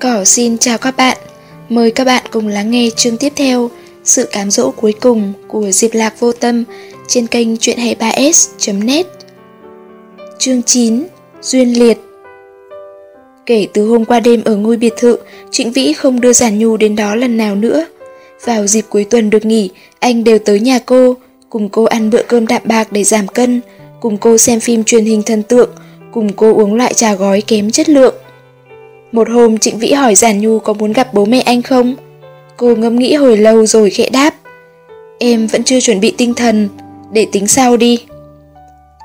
Cỏ xin chào các bạn, mời các bạn cùng lắng nghe chương tiếp theo Sự cám dỗ cuối cùng của Diệp Lạc Vô Tâm trên kênh chuyện 23s.net Chương 9 Duyên Liệt Kể từ hôm qua đêm ở ngôi biệt thự, Trịnh Vĩ không đưa Giản Nhu đến đó lần nào nữa. Vào dịp cuối tuần được nghỉ, anh đều tới nhà cô, cùng cô ăn bữa cơm đạm bạc để giảm cân, cùng cô xem phim truyền hình thần tượng, cùng cô uống loại trà gói kém chất lượng. Một hôm Trịnh Vĩ hỏi Giản Nhu có muốn gặp bố mẹ anh không? Cô ngẫm nghĩ hồi lâu rồi khẽ đáp. Em vẫn chưa chuẩn bị tinh thần, để tính sau đi.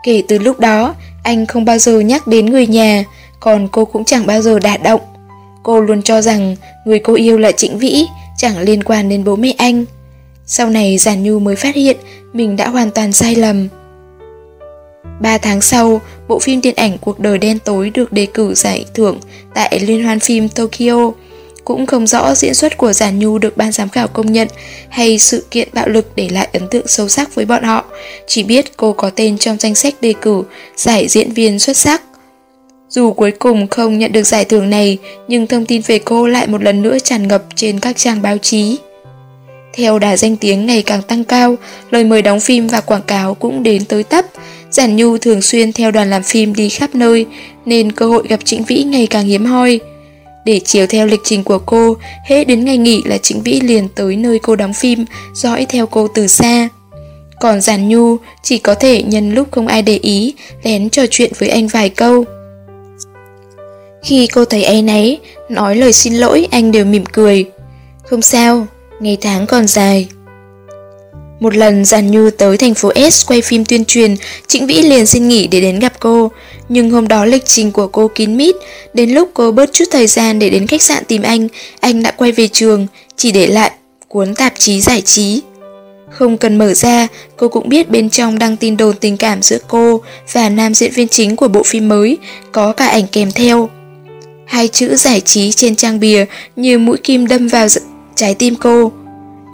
Kể từ lúc đó, anh không bao giờ nhắc đến người nhà, còn cô cũng chẳng bao giờ đả động. Cô luôn cho rằng người cô yêu là Trịnh Vĩ, chẳng liên quan đến bố mẹ anh. Sau này Giản Nhu mới phát hiện mình đã hoàn toàn sai lầm. Ba tháng sau, bộ phim điện ảnh Cuộc đời đen tối được đề cử giải thưởng tại Liên hoan phim Tokyo. Cũng không rõ diễn xuất của Giản Nhu được ban giám khảo công nhận hay sự kiện bạo lực để lại ấn tượng sâu sắc với bọn họ. Chỉ biết cô có tên trong danh sách đề cử giải diễn viên xuất sắc. Dù cuối cùng không nhận được giải thưởng này, nhưng thông tin về cô lại một lần nữa tràn ngập trên các trang báo chí. Theo đà danh tiếng ngày càng tăng cao, lời mời đóng phim và quảng cáo cũng đến tới tấp. Giản Nhu thường xuyên theo đoàn làm phim đi khắp nơi, nên cơ hội gặp Trịnh Vĩ ngày càng hiếm hoi. Để chiều theo lịch trình của cô, hết đến ngày nghỉ là Trịnh Vĩ liền tới nơi cô đóng phim, dõi theo cô từ xa. Còn Giản Nhu chỉ có thể nhân lúc không ai để ý, lén trò chuyện với anh vài câu. Khi cô thấy ấy nấy, nói lời xin lỗi anh đều mỉm cười. Không sao, ngày tháng còn dài. Một lần Giàn Như tới thành phố S quay phim tuyên truyền, Trịnh Vĩ liền xin nghỉ để đến gặp cô. Nhưng hôm đó lịch trình của cô kín mít, đến lúc cô bớt chút thời gian để đến khách sạn tìm anh, anh đã quay về trường, chỉ để lại cuốn tạp chí giải trí. Không cần mở ra, cô cũng biết bên trong đăng tin đồn tình cảm giữa cô và nam diễn viên chính của bộ phim mới, có cả ảnh kèm theo. Hai chữ giải trí trên trang bìa như mũi kim đâm vào trái tim cô.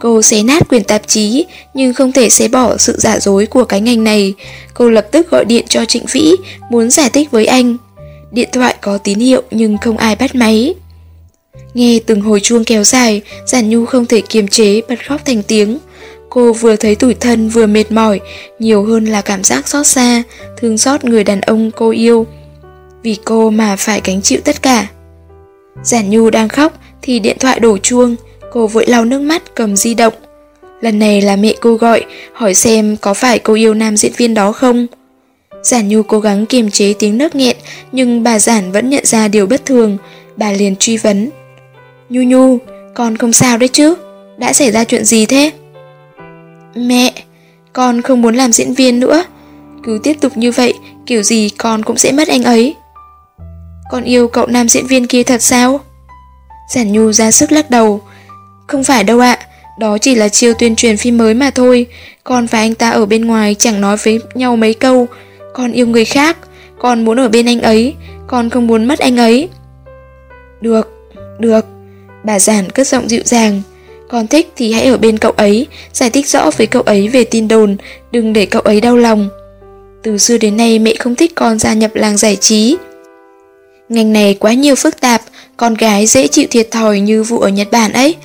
Cô xé nát quyển tạp chí nhưng không thể xé bỏ sự giả dối của cái ngành này. Cô lập tức gọi điện cho Trịnh Vĩ muốn giải thích với anh. Điện thoại có tín hiệu nhưng không ai bắt máy. Nghe từng hồi chuông kéo dài, Giản Nhu không thể kiềm chế bật khóc thành tiếng. Cô vừa thấy tủi thân vừa mệt mỏi, nhiều hơn là cảm giác xót xa, thương xót người đàn ông cô yêu. Vì cô mà phải gánh chịu tất cả. Giản Nhu đang khóc thì điện thoại đổ chuông, cô vội lau nước mắt cầm di động. Lần này là mẹ cô gọi, hỏi xem có phải cô yêu nam diễn viên đó không. Giản Nhu cố gắng kiềm chế tiếng nước nghẹn, nhưng bà Giản vẫn nhận ra điều bất thường, bà liền truy vấn. Nhu Nhu, con không sao đấy chứ? Đã xảy ra chuyện gì thế? Mẹ, con không muốn làm diễn viên nữa. Cứ tiếp tục như vậy, kiểu gì con cũng sẽ mất anh ấy. Con yêu cậu nam diễn viên kia thật sao? Giản Nhu ra sức lắc đầu. Không phải đâu ạ, đó chỉ là chiêu tuyên truyền phim mới mà thôi. Con và anh ta ở bên ngoài chẳng nói với nhau mấy câu. Con yêu người khác, con muốn ở bên anh ấy, con không muốn mất anh ấy. Được, được. Bà Giản cất giọng dịu dàng. Con thích thì hãy ở bên cậu ấy, giải thích rõ với cậu ấy về tin đồn, đừng để cậu ấy đau lòng. Từ xưa đến nay mẹ không thích con gia nhập làng giải trí. Ngành này quá nhiều phức tạp, con gái dễ chịu thiệt thòi như vụ ở Nhật Bản ấy.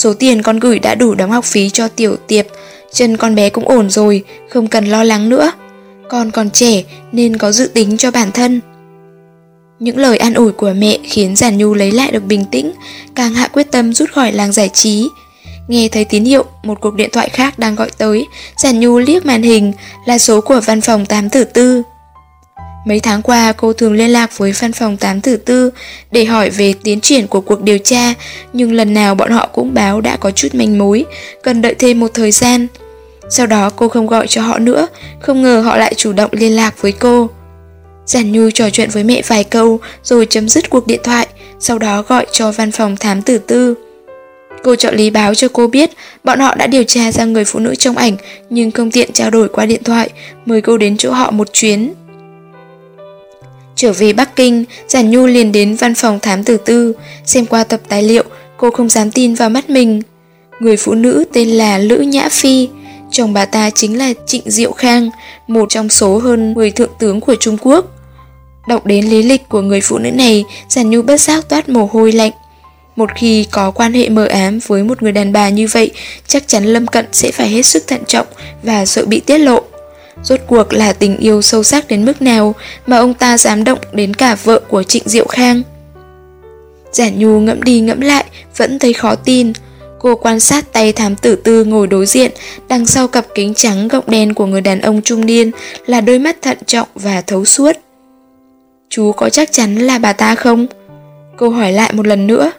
Số tiền con gửi đã đủ đóng học phí cho tiểu tiệp, chân con bé cũng ổn rồi, không cần lo lắng nữa. Con còn trẻ nên có dự tính cho bản thân. Những lời an ủi của mẹ khiến Giản Nhu lấy lại được bình tĩnh, càng hạ quyết tâm rút khỏi làng giải trí. Nghe thấy tín hiệu, một cuộc điện thoại khác đang gọi tới, Giản Nhu liếc màn hình là số của văn phòng 8 tử tư. Mấy tháng qua cô thường liên lạc với văn phòng 8 tử tư để hỏi về tiến triển của cuộc điều tra, nhưng lần nào bọn họ cũng báo đã có chút manh mối, cần đợi thêm một thời gian. Sau đó cô không gọi cho họ nữa, không ngờ họ lại chủ động liên lạc với cô. Giản Nhu trò chuyện với mẹ vài câu rồi chấm dứt cuộc điện thoại, sau đó gọi cho văn phòng thám tử tư. Cô trợ lý báo cho cô biết bọn họ đã điều tra ra người phụ nữ trong ảnh nhưng không tiện trao đổi qua điện thoại, mời cô đến chỗ họ một chuyến. Trở về Bắc Kinh, Giản Nhu liền đến văn phòng thám tử tư, xem qua tập tài liệu, cô không dám tin vào mắt mình. Người phụ nữ tên là Lữ Nhã Phi, chồng bà ta chính là Trịnh Diệu Khang, một trong số hơn 10 thượng tướng của Trung Quốc. Đọc đến lý lịch của người phụ nữ này, Giản Nhu bất giác toát mồ hôi lạnh. Một khi có quan hệ mờ ám với một người đàn bà như vậy, chắc chắn Lâm Cận sẽ phải hết sức thận trọng và sợ bị tiết lộ. Rốt cuộc là tình yêu sâu sắc đến mức nào mà ông ta dám động đến cả vợ của Trịnh Diệu Khang. Giả Nhu ngẫm đi ngẫm lại, vẫn thấy khó tin. Cô quan sát tay thám tử tư ngồi đối diện, đằng sau cặp kính trắng gọng đen của người đàn ông trung niên là đôi mắt thận trọng và thấu suốt. Chú có chắc chắn là bà ta không? Cô hỏi lại một lần nữa.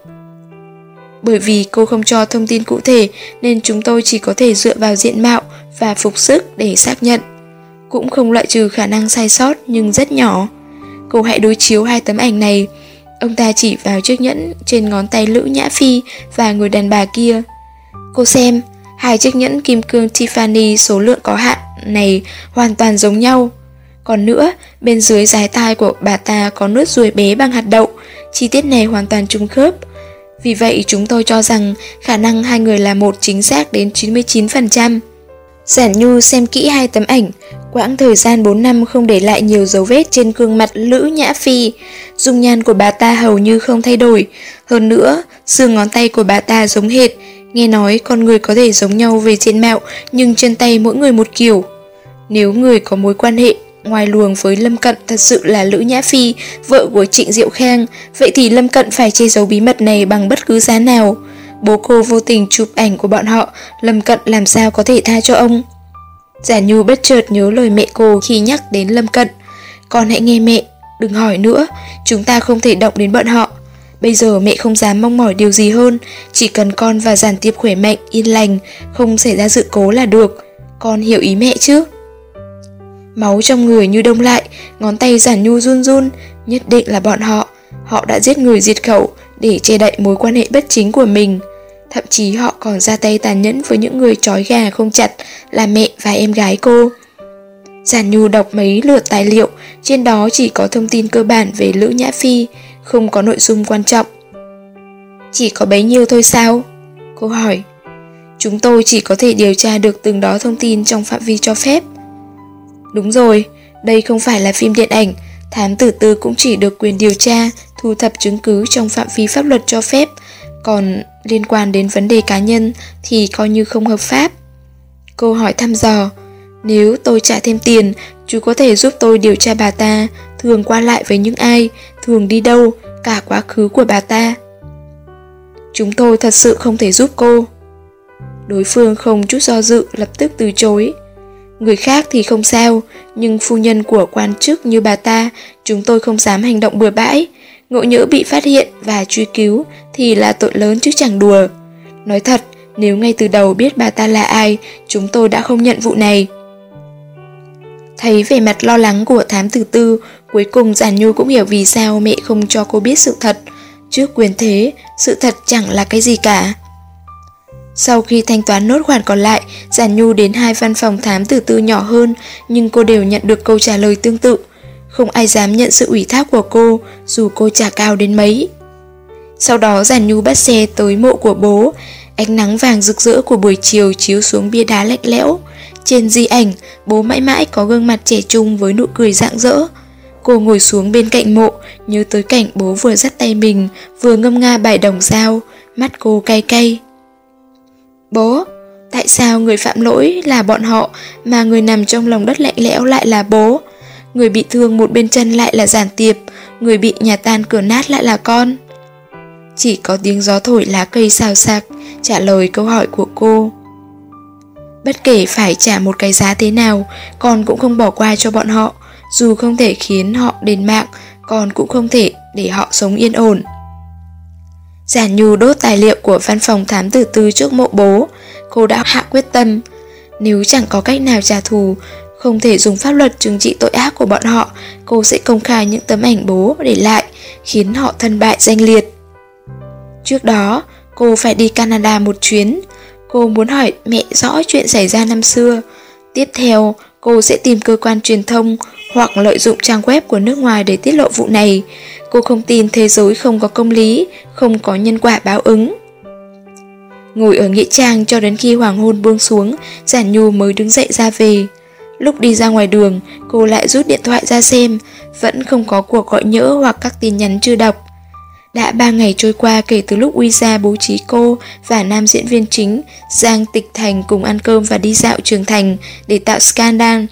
Bởi vì cô không cho thông tin cụ thể nên chúng tôi chỉ có thể dựa vào diện mạo và phục sức để xác nhận. Cũng không loại trừ khả năng sai sót nhưng rất nhỏ. Cô hãy đối chiếu hai tấm ảnh này. Ông ta chỉ vào chiếc nhẫn trên ngón tay Lữ Nhã Phi và người đàn bà kia. Cô xem, hai chiếc nhẫn kim cương Tiffany số lượng có hạn này hoàn toàn giống nhau. Còn nữa, bên dưới dài tai của bà ta có nốt ruồi bé bằng hạt đậu, chi tiết này hoàn toàn trùng khớp. Vì vậy chúng tôi cho rằng khả năng hai người là một chính xác đến 99%. Giản Nhu xem kỹ hai tấm ảnh, quãng thời gian 4 năm không để lại nhiều dấu vết trên gương mặt Lữ Nhã Phi. Dung nhan của bà ta hầu như không thay đổi. Hơn nữa, xương ngón tay của bà ta giống hệt. Nghe nói con người có thể giống nhau về diện mạo, nhưng chân tay mỗi người một kiểu. Nếu người có mối quan hệ ngoài luồng với Lâm Cận thật sự là Lữ Nhã Phi, vợ của Trịnh Diệu Khang, vậy thì Lâm Cận phải che giấu bí mật này bằng bất cứ giá nào. Bố cô vô tình chụp ảnh của bọn họ, Lâm Cận làm sao có thể tha cho ông? Giả Nhu bất chợt nhớ lời mẹ cô khi nhắc đến Lâm Cận. Con hãy nghe mẹ, đừng hỏi nữa, chúng ta không thể động đến bọn họ. Bây giờ mẹ không dám mong mỏi điều gì hơn, chỉ cần con và giản tiệp khỏe mạnh, yên lành, không xảy ra sự cố là được. Con hiểu ý mẹ chứ? Máu trong người như đông lại, ngón tay giản nhu run run, nhất định là bọn họ. Họ đã giết người diệt khẩu để che đậy mối quan hệ bất chính của mình. Thậm chí họ còn ra tay tàn nhẫn với những người trói gà không chặt là mẹ và em gái cô. Giản Nhu đọc mấy lượt tài liệu, trên đó chỉ có thông tin cơ bản về Lữ Nhã Phi, không có nội dung quan trọng. Chỉ có bấy nhiêu thôi sao? Cô hỏi. Chúng tôi chỉ có thể điều tra được từng đó thông tin trong phạm vi cho phép. Đúng rồi, đây không phải là phim điện ảnh, thám tử tư cũng chỉ được quyền điều tra, thu thập chứng cứ trong phạm vi pháp luật cho phép, còn liên quan đến vấn đề cá nhân thì coi như không hợp pháp. Cô hỏi thăm dò, nếu tôi trả thêm tiền, chú có thể giúp tôi điều tra bà ta, thường qua lại với những ai, thường đi đâu, cả quá khứ của bà ta. Chúng tôi thật sự không thể giúp cô. Đối phương không chút do dự lập tức từ chối. Người khác thì không sao, nhưng phu nhân của quan chức như bà ta, chúng tôi không dám hành động bừa bãi. Ngộ nhỡ bị phát hiện và truy cứu thì là tội lớn chứ chẳng đùa. Nói thật, nếu ngay từ đầu biết bà ta là ai, chúng tôi đã không nhận vụ này. Thấy vẻ mặt lo lắng của thám tử tư, cuối cùng Giản Nhu cũng hiểu vì sao mẹ không cho cô biết sự thật. Trước quyền thế, sự thật chẳng là cái gì cả. Sau khi thanh toán nốt khoản còn lại, Giản Nhu đến hai văn phòng thám tử tư nhỏ hơn, nhưng cô đều nhận được câu trả lời tương tự. Không ai dám nhận sự ủy thác của cô, dù cô trả cao đến mấy. Sau đó giàn Nhu bắt xe tới mộ của bố, ánh nắng vàng rực rỡ của buổi chiều chiếu xuống bia đá lạnh lẽo. Trên di ảnh, bố mãi mãi có gương mặt trẻ trung với nụ cười rạng rỡ. Cô ngồi xuống bên cạnh mộ, nhớ tới cảnh bố vừa dắt tay mình, vừa ngâm nga bài đồng dao, mắt cô cay cay. Bố, tại sao người phạm lỗi là bọn họ mà người nằm trong lòng đất lạnh lẽo lại là bố? Người bị thương một bên chân lại là giản tiệp, người bị nhà tan cửa nát lại là con. Chỉ có tiếng gió thổi lá cây xào xạc trả lời câu hỏi của cô. Bất kể phải trả một cái giá thế nào, con cũng không bỏ qua cho bọn họ, dù không thể khiến họ đền mạng, con cũng không thể để họ sống yên ổn. Giản Nhu đốt tài liệu của văn phòng thám tử tư trước mộ bố, cô đã hạ quyết tâm. Nếu chẳng có cách nào trả thù, không thể dùng pháp luật trừng trị tội ác của bọn họ, cô sẽ công khai những tấm ảnh bố để lại, khiến họ thân bại danh liệt. Trước đó, cô phải đi Canada một chuyến. Cô muốn hỏi mẹ rõ chuyện xảy ra năm xưa. Tiếp theo, cô sẽ tìm cơ quan truyền thông hoặc lợi dụng trang web của nước ngoài để tiết lộ vụ này. Cô không tin thế giới không có công lý, không có nhân quả báo ứng. Ngồi ở nghĩa trang cho đến khi hoàng hôn buông xuống, Giản Nhu mới đứng dậy ra về. Lúc đi ra ngoài đường, cô lại rút điện thoại ra xem, vẫn không có cuộc gọi nhỡ hoặc các tin nhắn chưa đọc. Đã ba ngày trôi qua kể từ lúc Uy ra bố trí cô và nam diễn viên chính Giang Tịch Thành cùng ăn cơm và đi dạo trường thành để tạo scandal,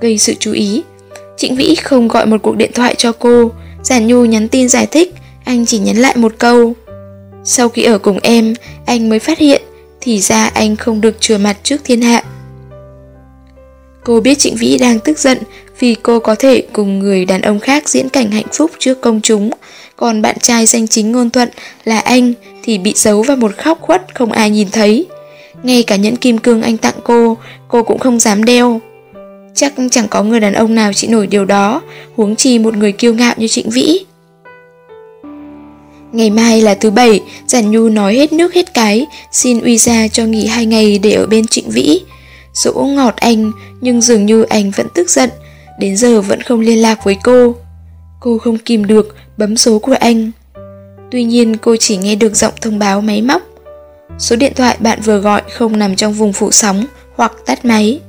gây sự chú ý. Trịnh Vĩ không gọi một cuộc điện thoại cho cô, Giản Nhu nhắn tin giải thích, anh chỉ nhắn lại một câu. Sau khi ở cùng em, anh mới phát hiện thì ra anh không được chừa mặt trước thiên hạ. Cô biết Trịnh Vĩ đang tức giận vì cô có thể cùng người đàn ông khác diễn cảnh hạnh phúc trước công chúng, còn bạn trai danh chính ngôn thuận là anh thì bị giấu vào một khóc khuất không ai nhìn thấy. Ngay cả nhẫn kim cương anh tặng cô, cô cũng không dám đeo. Chắc chẳng có người đàn ông nào chịu nổi điều đó, huống chi một người kiêu ngạo như Trịnh Vĩ. Ngày mai là thứ bảy, Giản Nhu nói hết nước hết cái, xin uy ra cho nghỉ hai ngày để ở bên Trịnh Vĩ. Dỗ ngọt anh, nhưng dường như anh vẫn tức giận, đến giờ vẫn không liên lạc với cô. Cô không kìm được, bấm số của anh. Tuy nhiên cô chỉ nghe được giọng thông báo máy móc. Số điện thoại bạn vừa gọi không nằm trong vùng phủ sóng hoặc tắt máy.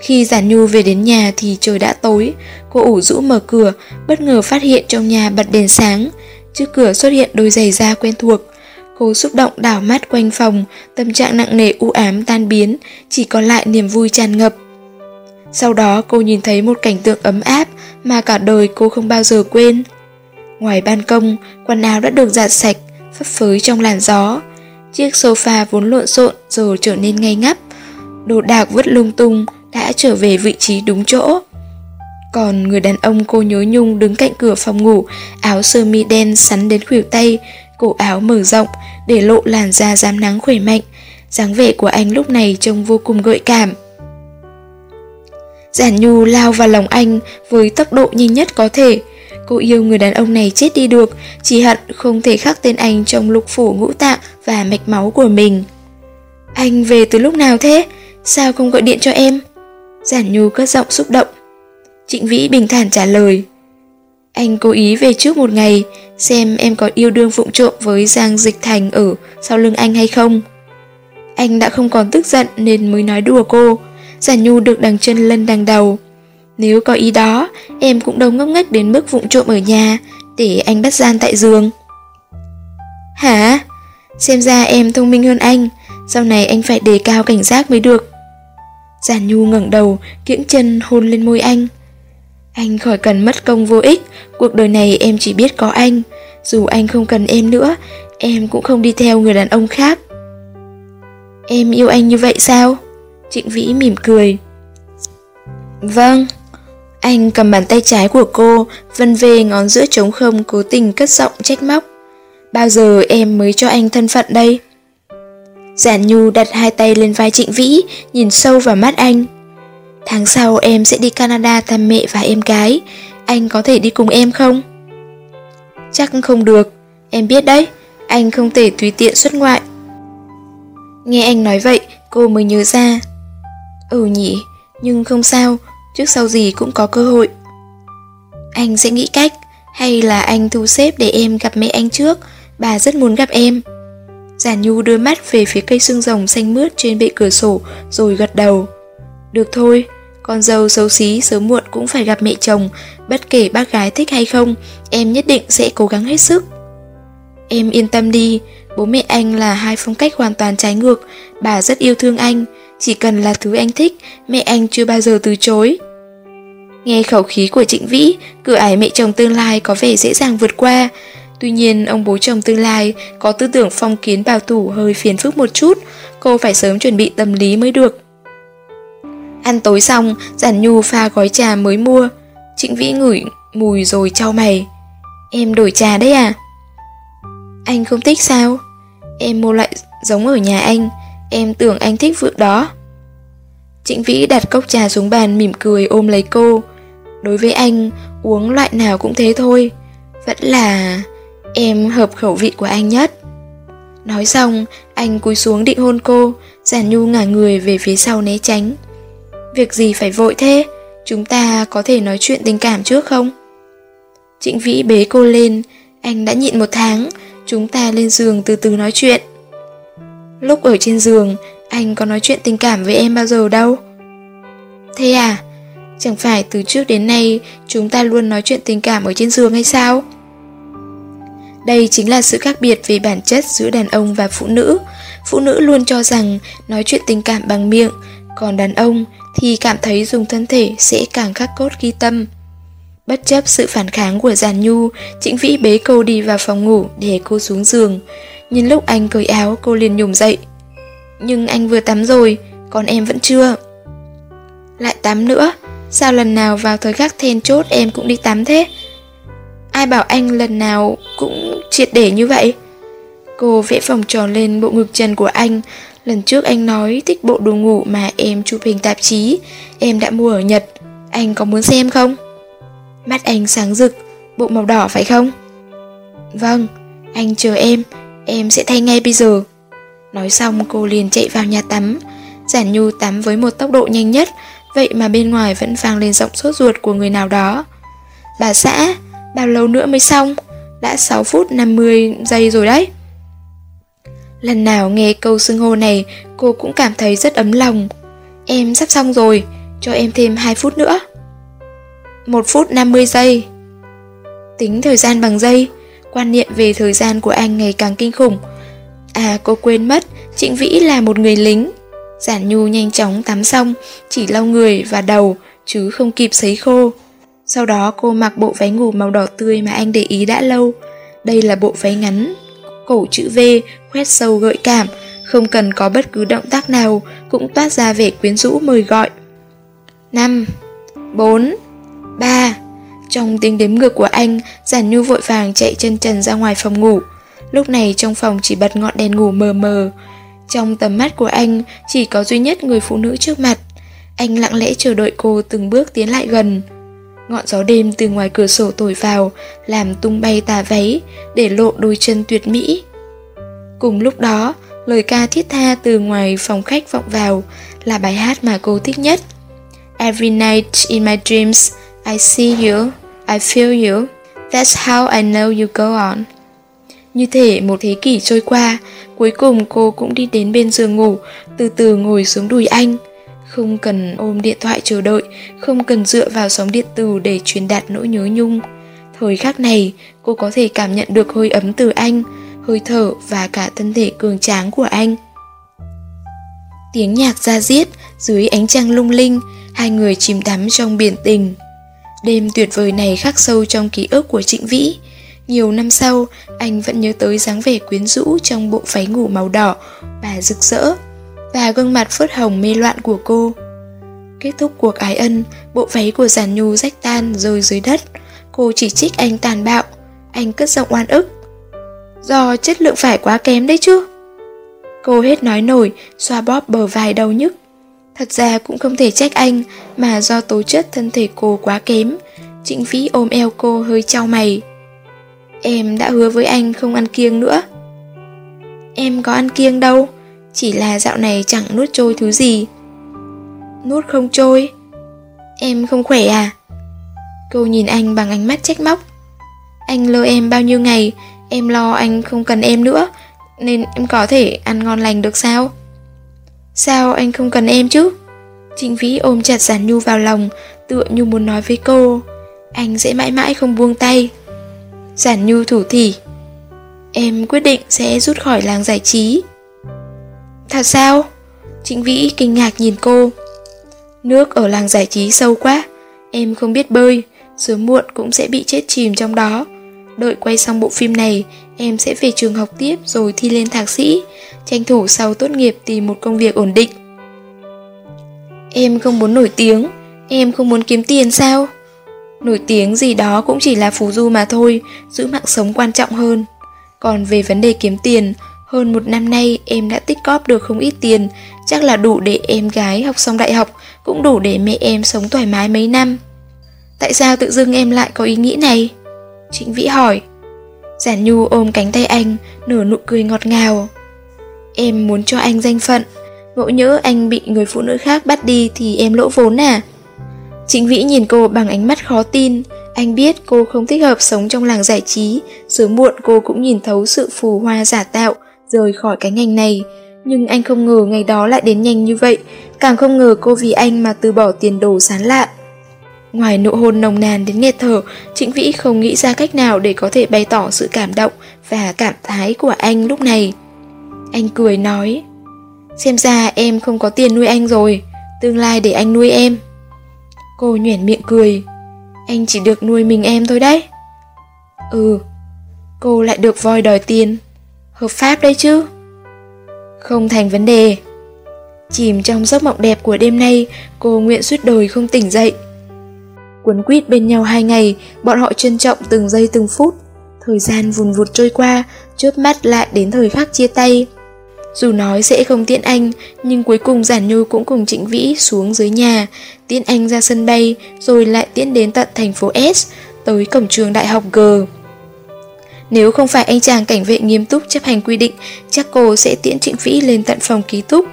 Khi Giản Nhu về đến nhà thì trời đã tối, cô ủ rũ mở cửa, bất ngờ phát hiện trong nhà bật đèn sáng, trước cửa xuất hiện đôi giày da quen thuộc. Cô xúc động đảo mắt quanh phòng, tâm trạng nặng nề u ám tan biến, chỉ còn lại niềm vui tràn ngập. Sau đó cô nhìn thấy một cảnh tượng ấm áp mà cả đời cô không bao giờ quên. Ngoài ban công, quần áo đã được giặt sạch, phấp phới trong làn gió. Chiếc sofa vốn lộn xộn giờ trở nên ngay ngắp. Đồ đạc vứt lung tung đã trở về vị trí đúng chỗ. Còn người đàn ông cô nhớ nhung đứng cạnh cửa phòng ngủ, áo sơ mi đen sắn đến khuỷu tay, cổ áo mở rộng để lộ làn da rám nắng khỏe mạnh. dáng vẻ của anh lúc này trông vô cùng gợi cảm. Giản Nhu lao vào lòng anh với tốc độ nhanh nhất có thể. Cô yêu người đàn ông này chết đi được, chỉ hận không thể khắc tên anh trong lục phủ ngũ tạng và mạch máu của mình. Anh về từ lúc nào thế? Sao không gọi điện cho em? Giản Nhu cất giọng xúc động. Trịnh Vĩ bình thản trả lời. Anh cố ý về trước một ngày, xem em có yêu đương vụng trộm với Giang Dịch Thành ở sau lưng anh hay không. Anh đã không còn tức giận nên mới nói đùa cô, Giả Nhu được đằng chân lân đằng đầu. Nếu có ý đó, em cũng đâu ngốc nghếch đến mức vụng trộm ở nhà, để anh bắt gian tại giường. Hả? Xem ra em thông minh hơn anh, sau này anh phải đề cao cảnh giác mới được. Giản Nhu ngẩng đầu, kiễng chân hôn lên môi anh. Anh khỏi cần mất công vô ích, cuộc đời này em chỉ biết có anh. Dù anh không cần em nữa, em cũng không đi theo người đàn ông khác. Em yêu anh như vậy sao? Trịnh Vĩ mỉm cười. Vâng. Anh cầm bàn tay trái của cô, vân về ngón giữa trống không cố tình cất giọng trách móc. Bao giờ em mới cho anh thân phận đây? Giản Nhu đặt hai tay lên vai Trịnh Vĩ, nhìn sâu vào mắt anh. Tháng sau em sẽ đi Canada thăm mẹ và em gái, anh có thể đi cùng em không? Chắc không được, em biết đấy, anh không thể tùy tiện xuất ngoại. Nghe anh nói vậy, cô mới nhớ ra. Ừ nhỉ, nhưng không sao, trước sau gì cũng có cơ hội. Anh sẽ nghĩ cách, hay là anh thu xếp để em gặp mẹ anh trước, bà rất muốn gặp em. Giản Nhu đưa mắt về phía cây xương rồng xanh mướt trên bệ cửa sổ rồi gật đầu. Được thôi, con dâu xấu xí sớm muộn cũng phải gặp mẹ chồng, bất kể bác gái thích hay không, em nhất định sẽ cố gắng hết sức. Em yên tâm đi, bố mẹ anh là hai phong cách hoàn toàn trái ngược, bà rất yêu thương anh, chỉ cần là thứ anh thích, mẹ anh chưa bao giờ từ chối. Nghe khẩu khí của Trịnh Vĩ, cửa ải mẹ chồng tương lai có vẻ dễ dàng vượt qua. Tuy nhiên, ông bố chồng tương lai có tư tưởng phong kiến bảo thủ hơi phiền phức một chút, cô phải sớm chuẩn bị tâm lý mới được. Ăn tối xong, Giản Nhu pha gói trà mới mua. Trịnh Vĩ ngửi mùi rồi trao mày. Em đổi trà đấy à? Anh không thích sao? Em mua lại giống ở nhà anh, Em tưởng anh thích vợ đó Trịnh Vĩ đặt cốc trà xuống bàn mỉm cười ôm lấy cô Đối với anh, uống loại nào cũng thế thôi Vẫn là em hợp khẩu vị của anh nhất Nói xong, anh cúi xuống định hôn cô Giản Nhu ngả người về phía sau né tránh Việc gì phải vội thế Chúng ta có thể nói chuyện tình cảm trước không? Trịnh Vĩ bế cô lên Anh đã nhịn một tháng Chúng ta lên giường từ từ nói chuyện Lúc ở trên giường, anh có nói chuyện tình cảm với em bao giờ đâu. Thế à? Chẳng phải từ trước đến nay chúng ta luôn nói chuyện tình cảm ở trên giường hay sao? Đây chính là sự khác biệt về bản chất giữa đàn ông và phụ nữ. Phụ nữ luôn cho rằng nói chuyện tình cảm bằng miệng, còn đàn ông thì cảm thấy dùng thân thể sẽ càng khắc cốt ghi tâm. Bất chấp sự phản kháng của Giàn Nhu, Trịnh Vĩ bế cô đi vào phòng ngủ để cô xuống giường. Nhìn lúc anh cởi áo cô liền nhổm dậy. Nhưng anh vừa tắm rồi, còn em vẫn chưa. Lại tắm nữa, sao lần nào vào thời khắc then chốt em cũng đi tắm thế? Ai bảo anh lần nào cũng triệt để như vậy? Cô vẽ vòng tròn lên bộ ngực trần của anh Lần trước anh nói thích bộ đồ ngủ mà em chụp hình tạp chí Em đã mua ở Nhật Anh có muốn xem không? Mắt anh sáng rực Bộ màu đỏ phải không? Vâng, anh chờ em Em sẽ thay ngay bây giờ Nói xong cô liền chạy vào nhà tắm Giản Nhu tắm với một tốc độ nhanh nhất Vậy mà bên ngoài vẫn vang lên giọng sốt ruột của người nào đó Bà xã, bao lâu nữa mới xong? Đã 6 phút 50 giây rồi đấy Lần nào nghe câu xưng hô này, cô cũng cảm thấy rất ấm lòng. Em sắp xong rồi, cho em thêm 2 phút nữa. 1 phút 50 giây. Tính thời gian bằng giây, quan niệm về thời gian của anh ngày càng kinh khủng. À, cô quên mất, Trịnh Vĩ là một người lính. Giản Nhu nhanh chóng tắm xong, chỉ lau người và đầu, chứ không kịp sấy khô. Sau đó cô mặc bộ váy ngủ màu đỏ tươi mà anh để ý đã lâu. Đây là bộ váy ngắn, cổ chữ V khoét sâu gợi cảm, không cần có bất cứ động tác nào cũng toát ra vẻ quyến rũ mời gọi. 5 4 3 Trong tiếng đếm ngược của anh, Giản Nhu vội vàng chạy chân trần ra ngoài phòng ngủ. Lúc này trong phòng chỉ bật ngọn đèn ngủ mờ mờ. Trong tầm mắt của anh chỉ có duy nhất người phụ nữ trước mặt. Anh lặng lẽ chờ đợi cô từng bước tiến lại gần. Ngọn gió đêm từ ngoài cửa sổ thổi vào, làm tung bay tà váy, để lộ đôi chân tuyệt mỹ. Cùng lúc đó, lời ca thiết tha từ ngoài phòng khách vọng vào là bài hát mà cô thích nhất. Every night in my dreams, I see you, I feel you, that's how I know you go on. Như thể một thế kỷ trôi qua, cuối cùng cô cũng đi đến bên giường ngủ, từ từ ngồi xuống đùi anh. Không cần ôm điện thoại chờ đợi, không cần dựa vào sóng điện từ để truyền đạt nỗi nhớ nhung. Thời khắc này, cô có thể cảm nhận được hơi ấm từ anh, hơi thở và cả thân thể cường tráng của anh. Tiếng nhạc ra diết, dưới ánh trăng lung linh, hai người chìm đắm trong biển tình. Đêm tuyệt vời này khắc sâu trong ký ức của Trịnh Vĩ. Nhiều năm sau, anh vẫn nhớ tới dáng vẻ quyến rũ trong bộ váy ngủ màu đỏ và rực rỡ, và gương mặt phớt hồng mê loạn của cô. Kết thúc cuộc ái ân, bộ váy của giàn nhu rách tan rơi dưới đất. Cô chỉ trích anh tàn bạo, anh cất giọng oan ức. Do chất lượng vải quá kém đấy chứ. Cô hết nói nổi, xoa bóp bờ vai đau nhức. Thật ra cũng không thể trách anh, mà do tố chất thân thể cô quá kém. Trịnh Vĩ ôm eo cô hơi trao mày. Em đã hứa với anh không ăn kiêng nữa. Em có ăn kiêng đâu, chỉ là dạo này chẳng nuốt trôi thứ gì. Nuốt không trôi? Em không khỏe à? Cô nhìn anh bằng ánh mắt trách móc. Anh lơ em bao nhiêu ngày, Em lo anh không cần em nữa, Nên em có thể ăn ngon lành được sao? Sao anh không cần em chứ? Trịnh Vĩ ôm chặt Giản Nhu vào lòng, Tựa như muốn nói với cô, Anh sẽ mãi mãi không buông tay. Giản Nhu thủ thỉ, Em quyết định sẽ rút khỏi làng giải trí. Thật sao? Trịnh Vĩ kinh ngạc nhìn cô, Nước ở làng giải trí sâu quá, Em không biết bơi, Sớm muộn cũng sẽ bị chết chìm trong đó. Đợi quay xong bộ phim này, em sẽ về trường học tiếp rồi thi lên thạc sĩ, tranh thủ sau tốt nghiệp tìm một công việc ổn định. Em không muốn nổi tiếng, em không muốn kiếm tiền sao? Nổi tiếng gì đó cũng chỉ là phù du mà thôi, giữ mạng sống quan trọng hơn. Còn về vấn đề kiếm tiền, hơn một năm nay em đã tích cóp được không ít tiền, chắc là đủ để em gái học xong đại học, cũng đủ để mẹ em sống thoải mái mấy năm. Tại sao tự dưng em lại có ý nghĩ này? Trịnh Vĩ hỏi. Giản Nhu ôm cánh tay anh, Nở nụ cười ngọt ngào. Em muốn cho anh danh phận Ngộ nhỡ anh bị người phụ nữ khác bắt đi Thì em lỗ vốn à? Trịnh Vĩ nhìn cô bằng ánh mắt khó tin. Anh biết cô không thích hợp sống trong làng giải trí, Sớm muộn cô cũng nhìn thấu sự phù hoa giả tạo, Rời khỏi cái ngành này. Nhưng anh không ngờ ngày đó lại đến nhanh như vậy, Càng không ngờ cô vì anh mà từ bỏ tiền đồ sán lạn. Ngoài nụ hôn nồng nàn đến nghẹt thở, Trịnh Vĩ không nghĩ ra cách nào để có thể bày tỏ sự cảm động và cảm thái của anh lúc này. Anh cười nói, xem ra em không có tiền nuôi anh rồi, tương lai để anh nuôi em. Cô nhoẻn miệng cười, anh chỉ được nuôi mình em thôi đấy. Ừ, cô lại được voi đòi tiền, hợp pháp đấy chứ. Không thành vấn đề. Chìm trong giấc mộng đẹp của đêm nay, cô nguyện suốt đời không tỉnh dậy. Quấn quýt bên nhau hai ngày, bọn họ trân trọng từng giây từng phút. Thời gian vùn vụt trôi qua, chớp mắt lại đến thời khắc chia tay. Dù nói sẽ không tiễn anh, nhưng cuối cùng Giản Nhu cũng cùng Trịnh Vĩ xuống dưới nhà, tiễn anh ra sân bay, rồi lại tiễn đến tận thành phố S, tới cổng trường đại học G. Nếu không phải anh chàng cảnh vệ nghiêm túc chấp hành quy định, chắc cô sẽ tiễn Trịnh Vĩ lên tận phòng ký túc.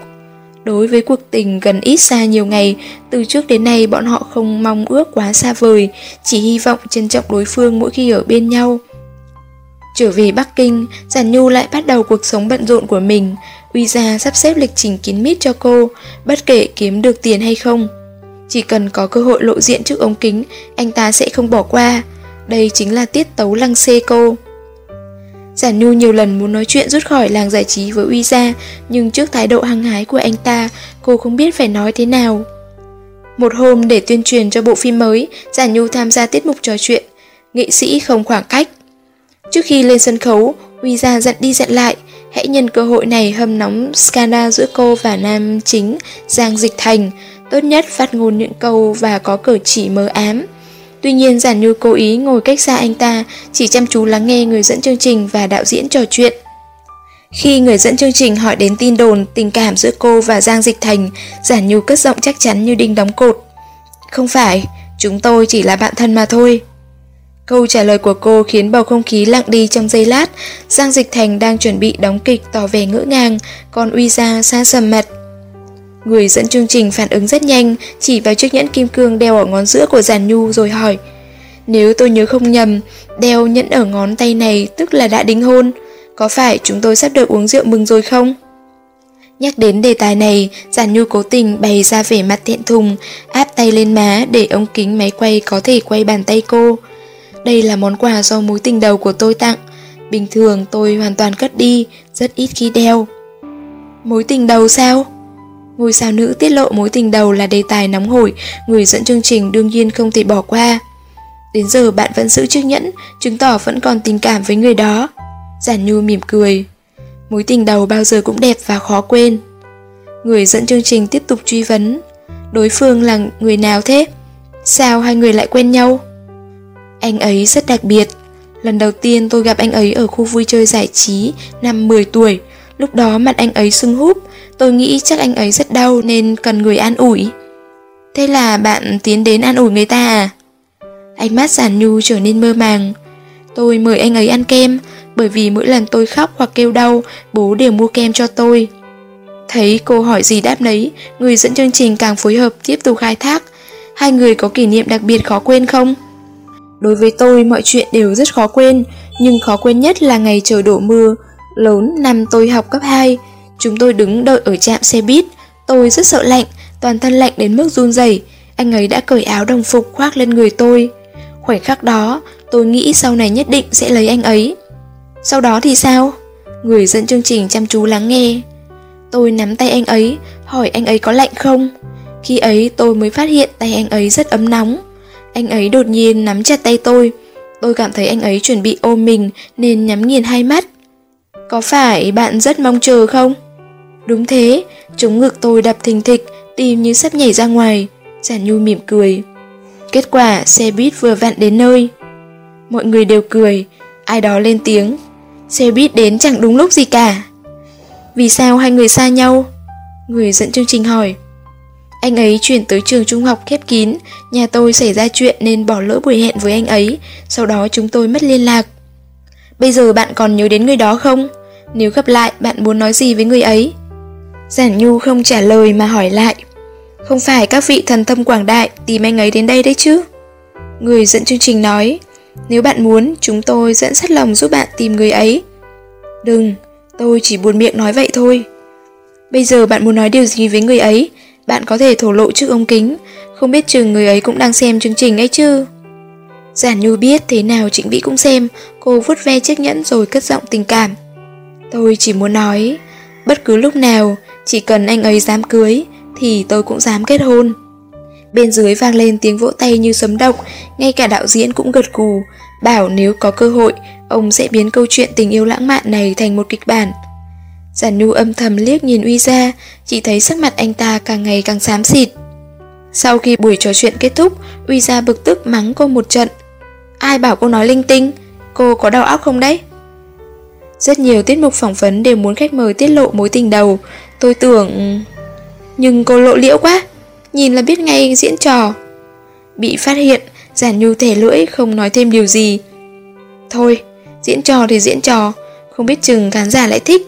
Đối với cuộc tình gần ít xa nhiều ngày, từ trước đến nay bọn họ không mong ước quá xa vời, chỉ hy vọng trân trọng đối phương mỗi khi ở bên nhau. Trở về Bắc Kinh, Giản Nhu lại bắt đầu cuộc sống bận rộn của mình. Uy gia sắp xếp lịch trình kín mít cho cô, bất kể kiếm được tiền hay không. Chỉ cần có cơ hội lộ diện trước ống kính, anh ta sẽ không bỏ qua. Đây chính là tiết tấu lăng xê cô. Giản Nhu nhiều lần muốn nói chuyện rút khỏi làng giải trí với Uy Gia, nhưng trước thái độ hăng hái của anh ta, cô không biết phải nói thế nào. Một hôm để tuyên truyền cho bộ phim mới, Giản Nhu tham gia tiết mục trò chuyện, nghệ sĩ không khoảng cách. Trước khi lên sân khấu, Uy Gia dặn đi dặn lại, hãy nhân cơ hội này hâm nóng scandal giữa cô và nam chính Giang Dịch Thành, tốt nhất phát ngôn những câu và có cử chỉ mờ ám. Tuy nhiên Giản Như cố ý ngồi cách xa anh ta, chỉ chăm chú lắng nghe người dẫn chương trình và đạo diễn trò chuyện. Khi người dẫn chương trình hỏi đến tin đồn tình cảm giữa cô và Giang Dịch Thành, Giản Như cất giọng chắc chắn như đinh đóng cột. Không phải, chúng tôi chỉ là bạn thân mà thôi. Câu trả lời của cô khiến bầu không khí lặng đi trong giây lát, Giang Dịch Thành đang chuẩn bị đóng kịch tỏ vẻ ngỡ ngàng, còn Uy Gia xa sầm mặt. Người dẫn chương trình phản ứng rất nhanh, chỉ vào chiếc nhẫn kim cương đeo ở ngón giữa của Giản Nhu rồi hỏi Nếu tôi nhớ không nhầm, đeo nhẫn ở ngón tay này tức là đã đính hôn Có phải chúng tôi sắp được uống rượu mừng rồi không? Nhắc đến đề tài này, Giản Nhu cố tình bày ra vẻ mặt thiện thùng, áp tay lên má để ống kính máy quay có thể quay bàn tay cô. Đây là món quà do mối tình đầu của tôi tặng. Bình thường tôi hoàn toàn cất đi, rất ít khi đeo. Mối tình đầu sao? Ngôi sao nữ tiết lộ mối tình đầu là đề tài nóng hổi, người dẫn chương trình đương nhiên không thể bỏ qua. Đến giờ bạn vẫn giữ chiếc nhẫn, chứng tỏ vẫn còn tình cảm với người đó. Giản Nhu mỉm cười. Mối tình đầu bao giờ cũng đẹp và khó quên. Người dẫn chương trình tiếp tục truy vấn. Đối phương là người nào thế? Sao hai người lại quen nhau? Anh ấy rất đặc biệt. Lần đầu tiên tôi gặp anh ấy ở khu vui chơi giải trí năm 10 tuổi. Lúc đó mặt anh ấy sưng húp, tôi nghĩ chắc anh ấy rất đau nên cần người an ủi. Thế là bạn tiến đến an ủi người ta à? Ánh mắt giản nhu trở nên mơ màng. Tôi mời anh ấy ăn kem, bởi vì mỗi lần tôi khóc hoặc kêu đau, bố đều mua kem cho tôi. Thấy cô hỏi gì đáp nấy, người dẫn chương trình càng phối hợp tiếp tục khai thác. Hai người có kỷ niệm đặc biệt khó quên không? Đối với tôi mọi chuyện đều rất khó quên, nhưng khó quên nhất là ngày trời đổ mưa, lớn năm tôi học cấp 2. Chúng tôi đứng đợi ở trạm xe buýt, tôi rất sợ lạnh, toàn thân lạnh đến mức run rẩy. Anh ấy đã cởi áo đồng phục khoác lên người tôi. Khoảnh khắc đó, tôi nghĩ sau này nhất định sẽ lấy anh ấy. Sau đó thì sao? Người dẫn chương trình chăm chú lắng nghe. Tôi nắm tay anh ấy, hỏi anh ấy có lạnh không? Khi ấy tôi mới phát hiện tay anh ấy rất ấm nóng. Anh ấy đột nhiên nắm chặt tay tôi. Tôi cảm thấy anh ấy chuẩn bị ôm mình nên nhắm nghiền hai mắt. Có phải bạn rất mong chờ không? Đúng thế, chống ngực tôi đập thình thịch, tim như sắp nhảy ra ngoài. Giản Nhu mỉm cười. Kết quả xe buýt vừa vặn đến nơi. Mọi người đều cười, ai đó lên tiếng. Xe buýt đến chẳng đúng lúc gì cả. Vì sao hai người xa nhau? Người dẫn chương trình hỏi. Anh ấy chuyển tới trường trung học khép kín, nhà tôi xảy ra chuyện nên bỏ lỡ buổi hẹn với anh ấy, sau đó chúng tôi mất liên lạc. Bây giờ bạn còn nhớ đến người đó không? Nếu gặp lại, bạn muốn nói gì với người ấy? Giản Nhu không trả lời mà hỏi lại. Không phải các vị thần thâm quảng đại tìm anh ấy đến đây đấy chứ? Người dẫn chương trình nói, nếu bạn muốn, chúng tôi dẫn sắt lòng giúp bạn tìm người ấy. Đừng, tôi chỉ buồn miệng nói vậy thôi. Bây giờ bạn muốn nói điều gì với người ấy? bạn có thể thổ lộ trước ống kính, không biết chừng người ấy cũng đang xem chương trình ấy chứ. Giản Nhu biết thế nào Trịnh Vĩ cũng xem, cô vuốt ve chiếc nhẫn rồi cất giọng tình cảm. Tôi chỉ muốn nói, bất cứ lúc nào, chỉ cần anh ấy dám cưới, thì tôi cũng dám kết hôn. Bên dưới vang lên tiếng vỗ tay như sấm động, ngay cả đạo diễn cũng gật gù, bảo nếu có cơ hội, ông sẽ biến câu chuyện tình yêu lãng mạn này thành một kịch bản. Giản Nhu âm thầm liếc nhìn Uy ra, chỉ thấy sắc mặt anh ta càng ngày càng xám xịt. Sau khi buổi trò chuyện kết thúc, Uy ra bực tức mắng cô một trận. Ai bảo cô nói linh tinh, cô có đầu óc không đấy? Rất nhiều tiết mục phỏng vấn đều muốn khách mời tiết lộ mối tình đầu, tôi tưởng... Nhưng cô lộ liễu quá, nhìn là biết ngay diễn trò. Bị phát hiện, giản nhu thẻ lưỡi không nói thêm điều gì. Thôi, diễn trò thì diễn trò, không biết chừng khán giả lại thích.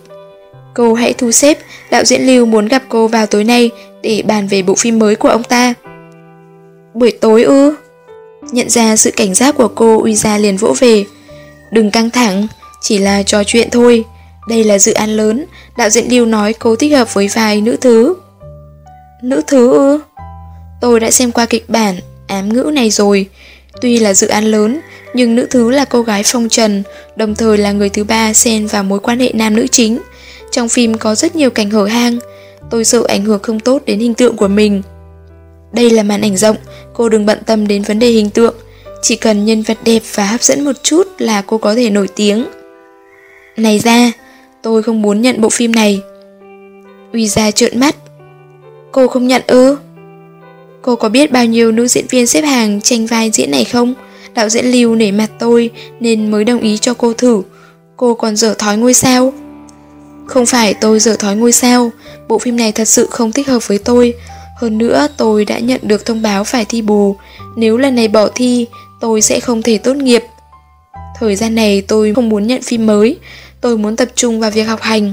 Cô hãy thu xếp, đạo diễn Lưu muốn gặp cô vào tối nay để bàn về bộ phim mới của ông ta. Buổi tối ư? Nhận ra sự cảnh giác của cô, Uy Gia liền vỗ về. Đừng căng thẳng, chỉ là trò chuyện thôi. Đây là dự án lớn, đạo diễn Lưu nói cô thích hợp với vài nữ thứ. Nữ thứ ư? Tôi đã xem qua kịch bản, ám ngữ này rồi. Tuy là dự án lớn, nhưng nữ thứ là cô gái phong trần, đồng thời là người thứ ba xen vào mối quan hệ nam nữ chính. Trong phim có rất nhiều cảnh hở hang, tôi sợ ảnh hưởng không tốt đến hình tượng của mình. Đây là màn ảnh rộng, cô đừng bận tâm đến vấn đề hình tượng, chỉ cần nhân vật đẹp và hấp dẫn một chút là cô có thể nổi tiếng. Này ra, tôi không muốn nhận bộ phim này. Uy ra trợn mắt. Cô không nhận ư? Cô có biết bao nhiêu nữ diễn viên xếp hàng tranh vai diễn này không? Đạo diễn Lưu nể mặt tôi nên mới đồng ý cho cô thử. Cô còn dở thói ngôi sao. Không phải tôi dở thói ngôi sao, bộ phim này thật sự không thích hợp với tôi. Hơn nữa tôi đã nhận được thông báo phải thi bù. Nếu lần này bỏ thi, tôi sẽ không thể tốt nghiệp. Thời gian này tôi không muốn nhận phim mới, tôi muốn tập trung vào việc học hành.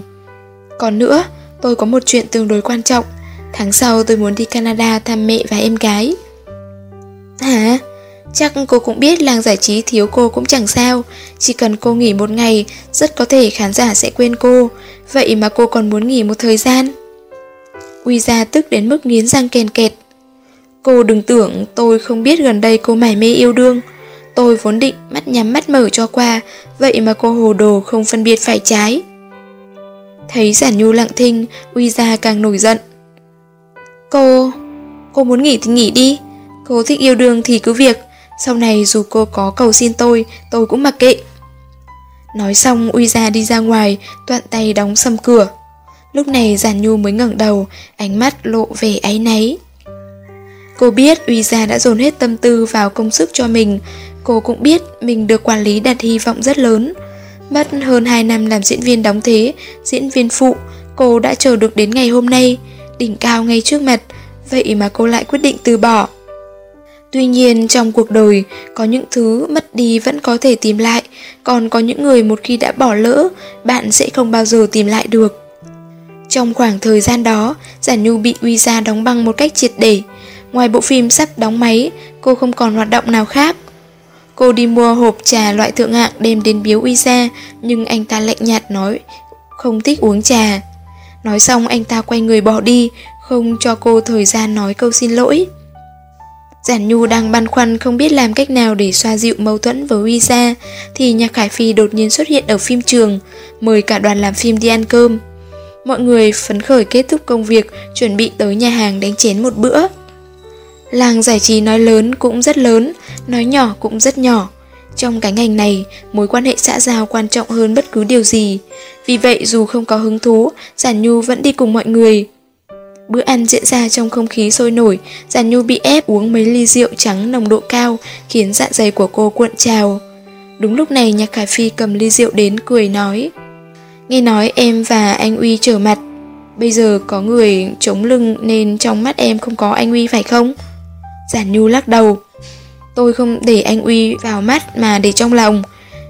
Còn nữa, tôi có một chuyện tương đối quan trọng. Tháng sau tôi muốn đi Canada thăm mẹ và em gái. Hả? Chắc cô cũng biết làng giải trí thiếu cô cũng chẳng sao Chỉ cần cô nghỉ một ngày Rất có thể khán giả sẽ quên cô Vậy mà cô còn muốn nghỉ một thời gian Uy ra tức đến mức nghiến răng kèn kẹt Cô đừng tưởng tôi không biết gần đây cô mải mê yêu đương Tôi vốn định mắt nhắm mắt mở cho qua, Vậy mà cô hồ đồ không phân biệt phải trái. Thấy giản nhu lặng thinh, Uy ra càng nổi giận. Cô... Cô muốn nghỉ thì nghỉ đi, Cô thích yêu đương thì cứ việc, Sau này dù cô có cầu xin tôi Tôi cũng mặc kệ. Nói xong, Uy ra đi ra ngoài, Toạn tay đóng sầm cửa. Lúc này Giản Nhu mới ngẩng đầu, Ánh mắt lộ vẻ áy náy. Cô biết Uy Gia đã dồn hết tâm tư vào công sức cho mình Cô cũng biết mình được quản lý đặt hy vọng rất lớn. Mất hơn 2 năm làm diễn viên đóng thế, Diễn viên phụ, Cô đã chờ được đến ngày hôm nay, Đỉnh cao ngay trước mặt, Vậy mà cô lại quyết định từ bỏ. Tuy nhiên, trong cuộc đời, Có những thứ mất đi vẫn có thể tìm lại, Còn có những người một khi đã bỏ lỡ, Bạn sẽ không bao giờ tìm lại được. Trong khoảng thời gian đó, Giản Nhu bị Uy Gia đóng băng một cách triệt để. Ngoài bộ phim sắp đóng máy, Cô không còn hoạt động nào khác. Cô đi mua hộp trà loại thượng hạng đem đến biếu Uy ra, Nhưng anh ta lạnh nhạt nói Không thích uống trà. Nói xong anh ta quay người bỏ đi Không cho cô thời gian nói câu xin lỗi. Giản Nhu đang băn khoăn không biết làm cách nào để xoa dịu mâu thuẫn với Huy Gia Thì Nhạc Khải Phi đột nhiên xuất hiện ở phim trường Mời cả đoàn làm phim đi ăn cơm. Mọi người phấn khởi kết thúc công việc Chuẩn bị tới nhà hàng đánh chén một bữa. Làng giải trí nói lớn cũng rất lớn Nói nhỏ cũng rất nhỏ Trong cái ngành này, mối quan hệ xã giao quan trọng hơn bất cứ điều gì Vì vậy dù không có hứng thú, Giản Nhu vẫn đi cùng mọi người Bữa ăn diễn ra trong không khí sôi nổi, Giản Nhu bị ép uống mấy ly rượu trắng nồng độ cao, khiến dạ dày của cô cuộn trào. Đúng lúc này Nhạc Khải Phi cầm ly rượu đến cười nói Nghe nói em và anh Uy trở mặt Bây giờ có người chống lưng nên trong mắt em không có anh Uy phải không? Giản Nhu lắc đầu. Tôi không để anh Uy vào mắt mà để trong lòng.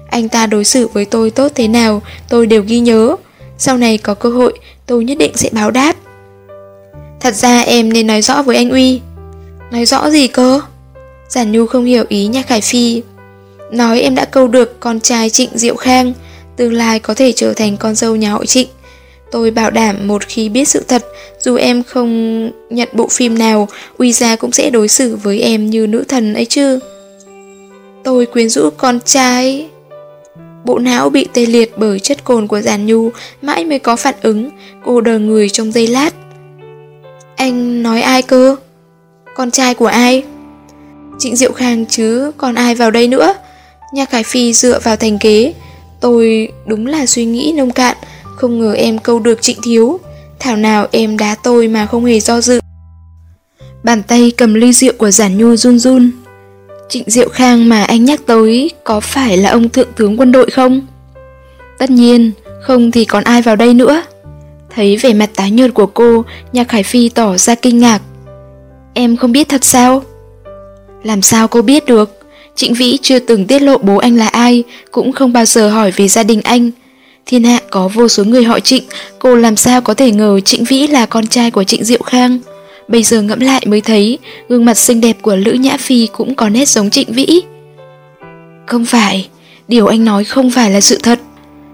Anh ta đối xử với tôi tốt thế nào, tôi đều ghi nhớ. Sau này có cơ hội, tôi nhất định sẽ báo đáp. Thật ra em nên nói rõ với anh Uy. Nói rõ gì cơ? Giản Nhu không hiểu ý Nhạc Khải Phi. Nói em đã câu được con trai Trịnh Diệu Khang, Tương lai có thể trở thành con dâu nhà hội Trịnh. Tôi bảo đảm một khi biết sự thật, dù em không nhận bộ phim nào, Uy Gia cũng sẽ đối xử với em như nữ thần ấy chứ. Tôi quyến rũ con trai. Bộ não bị tê liệt bởi chất cồn của giàn Nhu, mãi mới có phản ứng, cô đờ người trong giây lát. Anh nói ai cơ? Con trai của ai? Trịnh Diệu Khang chứ còn ai vào đây nữa? nhà Khải Phi dựa vào thành kế. Tôi đúng là suy nghĩ nông cạn, không ngờ em câu được Trịnh Thiếu. Thảo nào em đá tôi mà không hề do dự. Bàn tay cầm ly rượu của Giản Nhu run run. Trịnh Diệu Khang mà anh nhắc tới có phải là ông thượng tướng quân đội không? Tất nhiên, không thì còn ai vào đây nữa. Thấy vẻ mặt tái nhợt của cô, Nhạc Khải Phi tỏ ra kinh ngạc. Em không biết thật sao? Làm sao cô biết được? Trịnh Vĩ chưa từng tiết lộ bố anh là ai, cũng không bao giờ hỏi về gia đình anh. Thiên hạ có vô số người họ Trịnh, cô làm sao có thể ngờ Trịnh Vĩ là con trai của Trịnh Diệu Khang? Bây giờ ngẫm lại mới thấy, gương mặt xinh đẹp của Lữ Nhã Phi cũng có nét giống Trịnh Vĩ. Không phải, điều anh nói không phải là sự thật.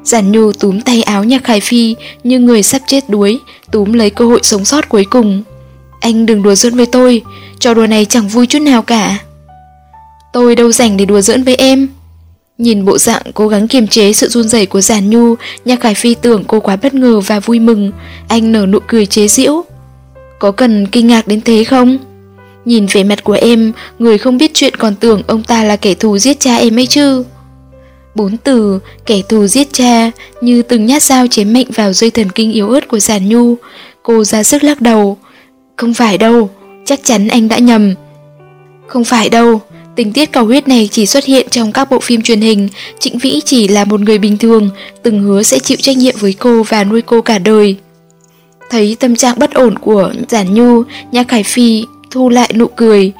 Giản Nhu túm tay áo Nhạc Khải Phi như người sắp chết đuối, túm lấy cơ hội sống sót cuối cùng. Anh đừng đùa giỡn với tôi, trò đùa này chẳng vui chút nào cả. Tôi đâu rảnh để đùa giỡn với em. Nhìn bộ dạng cố gắng kiềm chế sự run rẩy của Giản Nhu, Nhạc Khải Phi tưởng cô quá bất ngờ và vui mừng, anh nở nụ cười chế giễu. Có cần kinh ngạc đến thế không? Nhìn vẻ mặt của em, người không biết chuyện còn tưởng ông ta là kẻ thù giết cha em ấy chứ. Bốn từ, kẻ thù giết cha, như từng nhát dao chém mạnh vào dây thần kinh yếu ớt của Giản Nhu. Cô ra sức lắc đầu. Không phải đâu, chắc chắn anh đã nhầm. Không phải đâu, tình tiết cầu huyết này chỉ xuất hiện trong các bộ phim truyền hình. Trịnh Vĩ chỉ là một người bình thường, từng hứa sẽ chịu trách nhiệm với cô và nuôi cô cả đời. Thấy tâm trạng bất ổn của Giản Nhu, Nhạc Khải Phi thu lại nụ cười.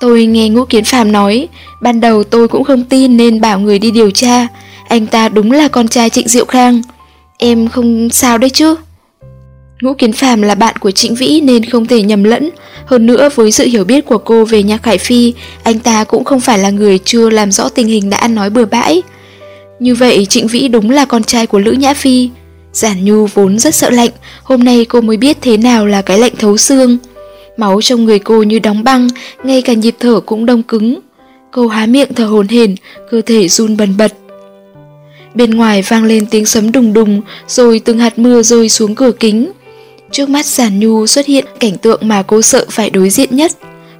Tôi nghe Ngũ Kiến Phàm nói, ban đầu tôi cũng không tin nên bảo người đi điều tra. Anh ta đúng là con trai Trịnh Diệu Khang. Em không sao đấy chứ? Ngũ Kiến Phàm là bạn của Trịnh Vĩ nên không thể nhầm lẫn. Hơn nữa với sự hiểu biết của cô về Nhạc Khải Phi, anh ta cũng không phải là người chưa làm rõ tình hình đã ăn nói bừa bãi. Như vậy Trịnh Vĩ đúng là con trai của Lữ Nhã Phi. Giản Nhu vốn rất sợ lạnh, hôm nay cô mới biết thế nào là cái lạnh thấu xương. Máu trong người cô như đóng băng, ngay cả nhịp thở cũng đông cứng. Cô há miệng thở hồn hển, cơ thể run bần bật. Bên ngoài vang lên tiếng sấm đùng đùng, rồi từng hạt mưa rơi xuống cửa kính. Trước mắt Giản Nhu xuất hiện cảnh tượng mà cô sợ phải đối diện nhất.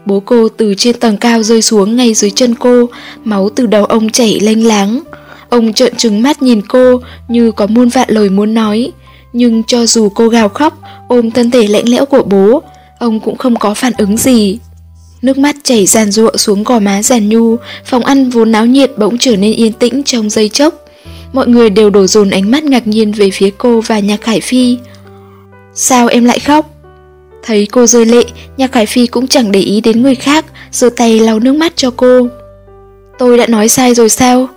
Bố cô từ trên tầng cao rơi xuống ngay dưới chân cô, máu từ đầu ông chảy lênh láng. Ông trợn trừng mắt nhìn cô như có muôn vạn lời muốn nói. Nhưng cho dù cô gào khóc, ôm thân thể lạnh lẽo của bố, ông cũng không có phản ứng gì. Nước mắt chảy giàn ruộng xuống gò má giàn nhu, phòng ăn vốn náo nhiệt bỗng trở nên yên tĩnh trong giây chốc. Mọi người đều đổ dồn ánh mắt ngạc nhiên về phía cô và Nhạc Khải Phi. Sao em lại khóc? Thấy cô rơi lệ, Nhạc Khải Phi cũng chẳng để ý đến người khác, giơ tay lau nước mắt cho cô. Tôi đã nói sai rồi sao?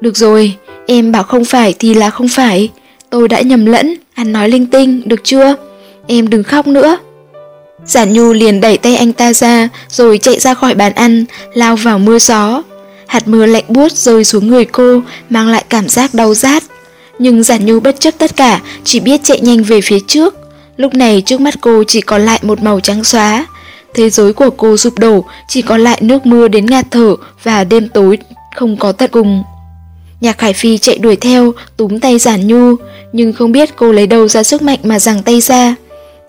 Được rồi, em bảo không phải thì là không phải. Tôi đã nhầm lẫn, ăn nói linh tinh, được chưa? Em đừng khóc nữa. Giản Nhu liền đẩy tay anh ta ra, rồi chạy ra khỏi bàn ăn, lao vào mưa gió. Hạt mưa lạnh buốt rơi xuống người cô, mang lại cảm giác đau rát. Nhưng Giản Nhu bất chấp tất cả, chỉ biết chạy nhanh về phía trước. Lúc này trước mắt cô chỉ còn lại một màu trắng xóa. Thế giới của cô sụp đổ, chỉ còn lại nước mưa đến ngạt thở và đêm tối không có tận cùng. Nhạc Khải Phi chạy đuổi theo, túm tay Giản Nhu, nhưng không biết cô lấy đâu ra sức mạnh mà giằng tay ra.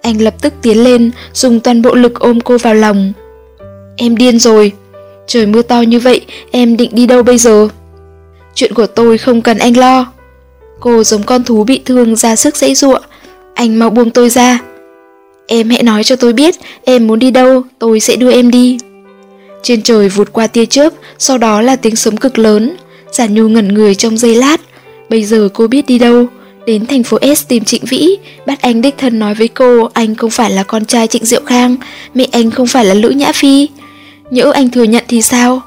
Anh lập tức tiến lên, dùng toàn bộ lực ôm cô vào lòng. Em điên rồi. Trời mưa to như vậy, em định đi đâu bây giờ? Chuyện của tôi không cần anh lo. Cô giống con thú bị thương ra sức dãy ruộng. Anh mau buông tôi ra. Em hãy nói cho tôi biết em muốn đi đâu, tôi sẽ đưa em đi. Trên trời vụt qua tia chớp, sau đó là tiếng sấm cực lớn. Giản Nhu ngẩn người trong giây lát. Bây giờ cô biết đi đâu. Đến thành phố S tìm Trịnh Vĩ, bắt anh đích thân nói với cô anh không phải là con trai Trịnh Diệu Khang, mẹ anh không phải là Lữ Nhã Phi. Nhỡ anh thừa nhận thì sao?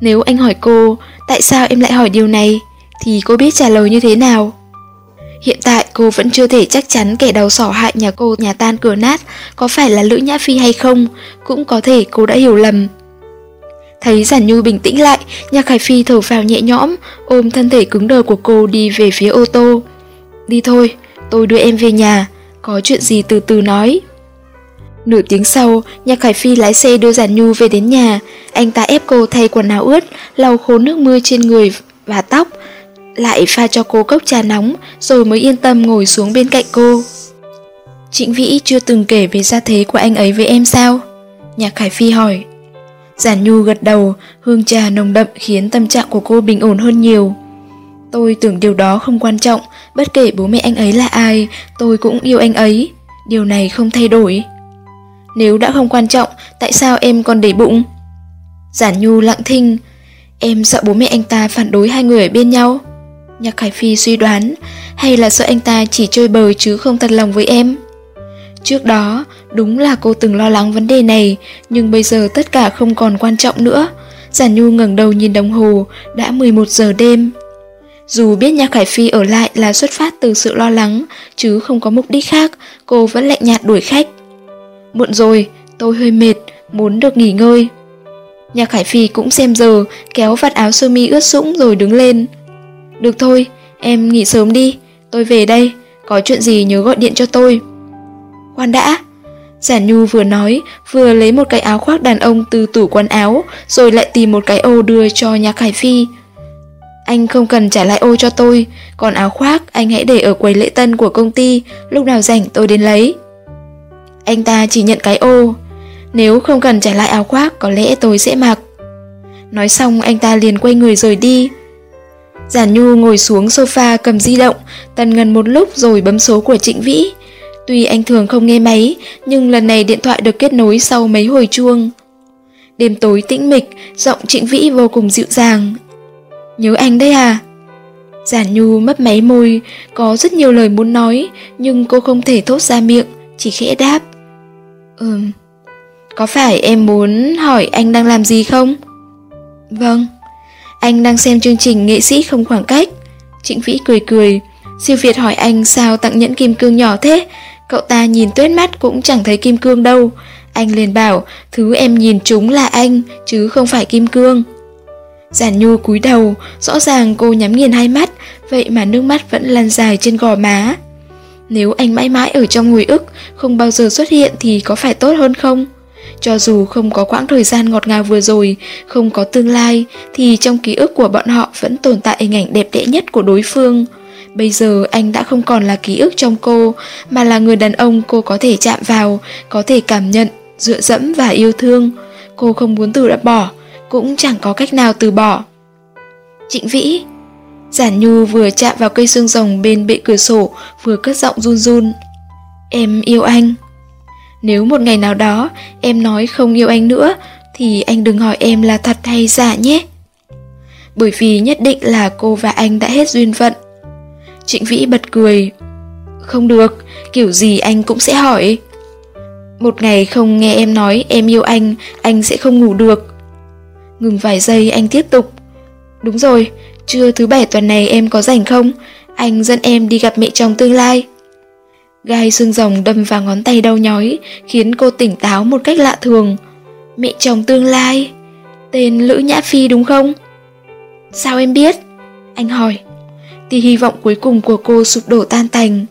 Nếu anh hỏi cô, tại sao em lại hỏi điều này, thì cô biết trả lời như thế nào? Hiện tại cô vẫn chưa thể chắc chắn kẻ đầu sỏ hại nhà cô nhà tan cửa nát có phải là Lữ Nhã Phi hay không, cũng có thể cô đã hiểu lầm. Thấy Giản Nhu bình tĩnh lại, Nhạc Khải Phi thở phào nhẹ nhõm, ôm thân thể cứng đờ của cô đi về phía ô tô. Đi thôi, tôi đưa em về nhà, có chuyện gì từ từ nói. Nửa tiếng sau, nhạc Khải Phi lái xe đưa Giản Nhu về đến nhà, anh ta ép cô thay quần áo ướt, lau khô nước mưa trên người và tóc, lại pha cho cô cốc trà nóng rồi mới yên tâm ngồi xuống bên cạnh cô. Trịnh Vĩ chưa từng kể về gia thế của anh ấy với em sao? Nhạc Khải Phi hỏi. Giản Nhu gật đầu, hương trà nồng đậm khiến tâm trạng của cô bình ổn hơn nhiều. Tôi tưởng điều đó không quan trọng, bất kể bố mẹ anh ấy là ai, tôi cũng yêu anh ấy. Điều này không thay đổi. Nếu đã không quan trọng, tại sao em còn để bụng? Giản Nhu lặng thinh, em sợ bố mẹ anh ta phản đối hai người ở bên nhau. Nhạc Khải Phi suy đoán, hay là sợ anh ta chỉ chơi bời chứ không thật lòng với em? Trước đó, đúng là cô từng lo lắng vấn đề này, nhưng bây giờ tất cả không còn quan trọng nữa. Giản Nhu ngẩng đầu nhìn đồng hồ, đã 11 giờ đêm. Dù biết Nhạc Khải Phi ở lại là xuất phát từ sự lo lắng, chứ không có mục đích khác, cô vẫn lạnh nhạt đuổi khách. Muộn rồi, tôi hơi mệt, muốn được nghỉ ngơi. Nhạc Khải Phi cũng xem giờ, kéo vạt áo sơ mi ướt sũng rồi đứng lên. Được thôi, em nghỉ sớm đi, tôi về đây, có chuyện gì nhớ gọi điện cho tôi. Khoan đã, Giản Nhu vừa nói, vừa lấy một cái áo khoác đàn ông từ tủ quần áo, rồi lại tìm một cái ô đưa cho Nhạc Khải Phi. Anh không cần trả lại ô cho tôi, còn áo khoác anh hãy để ở quầy lễ tân của công ty, lúc nào rảnh tôi đến lấy. Anh ta chỉ nhận cái ô, nếu không cần trả lại áo khoác có lẽ tôi sẽ mặc. Nói xong anh ta liền quay người rời đi. Giản Nhu ngồi xuống sofa cầm di động, tần ngần một lúc rồi bấm số của Trịnh Vĩ. Tuy anh thường không nghe máy, nhưng lần này điện thoại được kết nối sau mấy hồi chuông. Đêm tối tĩnh mịch, giọng Trịnh Vĩ vô cùng dịu dàng. Nhớ anh đấy à? Giản Nhu mấp máy môi, có rất nhiều lời muốn nói, nhưng cô không thể thốt ra miệng, chỉ khẽ đáp. Ừm, có phải em muốn hỏi anh đang làm gì không? Vâng, anh đang xem chương trình nghệ sĩ không khoảng cách. Trịnh Vĩ cười cười, siêu Việt hỏi anh sao tặng nhẫn kim cương nhỏ thế, cậu ta nhìn tuyết mắt cũng chẳng thấy kim cương đâu. Anh liền bảo, thứ em nhìn chúng là anh, chứ không phải kim cương. Giản Nhu cúi đầu, rõ ràng cô nhắm nghiền hai mắt, vậy mà nước mắt vẫn lăn dài trên gò má. Nếu anh mãi mãi ở trong hồi ức, không bao giờ xuất hiện thì có phải tốt hơn không? Cho dù không có quãng thời gian ngọt ngào vừa rồi, không có tương lai, thì trong ký ức của bọn họ vẫn tồn tại hình ảnh đẹp đẽ nhất của đối phương. Bây giờ anh đã không còn là ký ức trong cô, mà là người đàn ông cô có thể chạm vào, có thể cảm nhận, dựa dẫm và yêu thương. Cô không muốn từ bỏ, cũng chẳng có cách nào từ bỏ. Trịnh Vĩ Giản Nhu vừa chạm vào cây xương rồng bên bệ cửa sổ, vừa cất giọng run run. Em yêu anh. Nếu một ngày nào đó em nói không yêu anh nữa, thì anh đừng hỏi em là thật hay giả nhé. Bởi vì nhất định là cô và anh đã hết duyên phận. Trịnh Vĩ bật cười. Không được, kiểu gì anh cũng sẽ hỏi. Một ngày không nghe em nói em yêu anh, anh sẽ không ngủ được. Ngừng vài giây anh tiếp tục. Đúng rồi, trưa thứ bảy tuần này em có rảnh không? Anh dẫn em đi gặp mẹ chồng tương lai. Gai xương rồng đâm vào ngón tay đau nhói, khiến cô tỉnh táo một cách lạ thường. Mẹ chồng tương lai? Tên Lữ Nhã Phi đúng không? Sao em biết? Anh hỏi. Thì hy vọng cuối cùng của cô sụp đổ tan tành.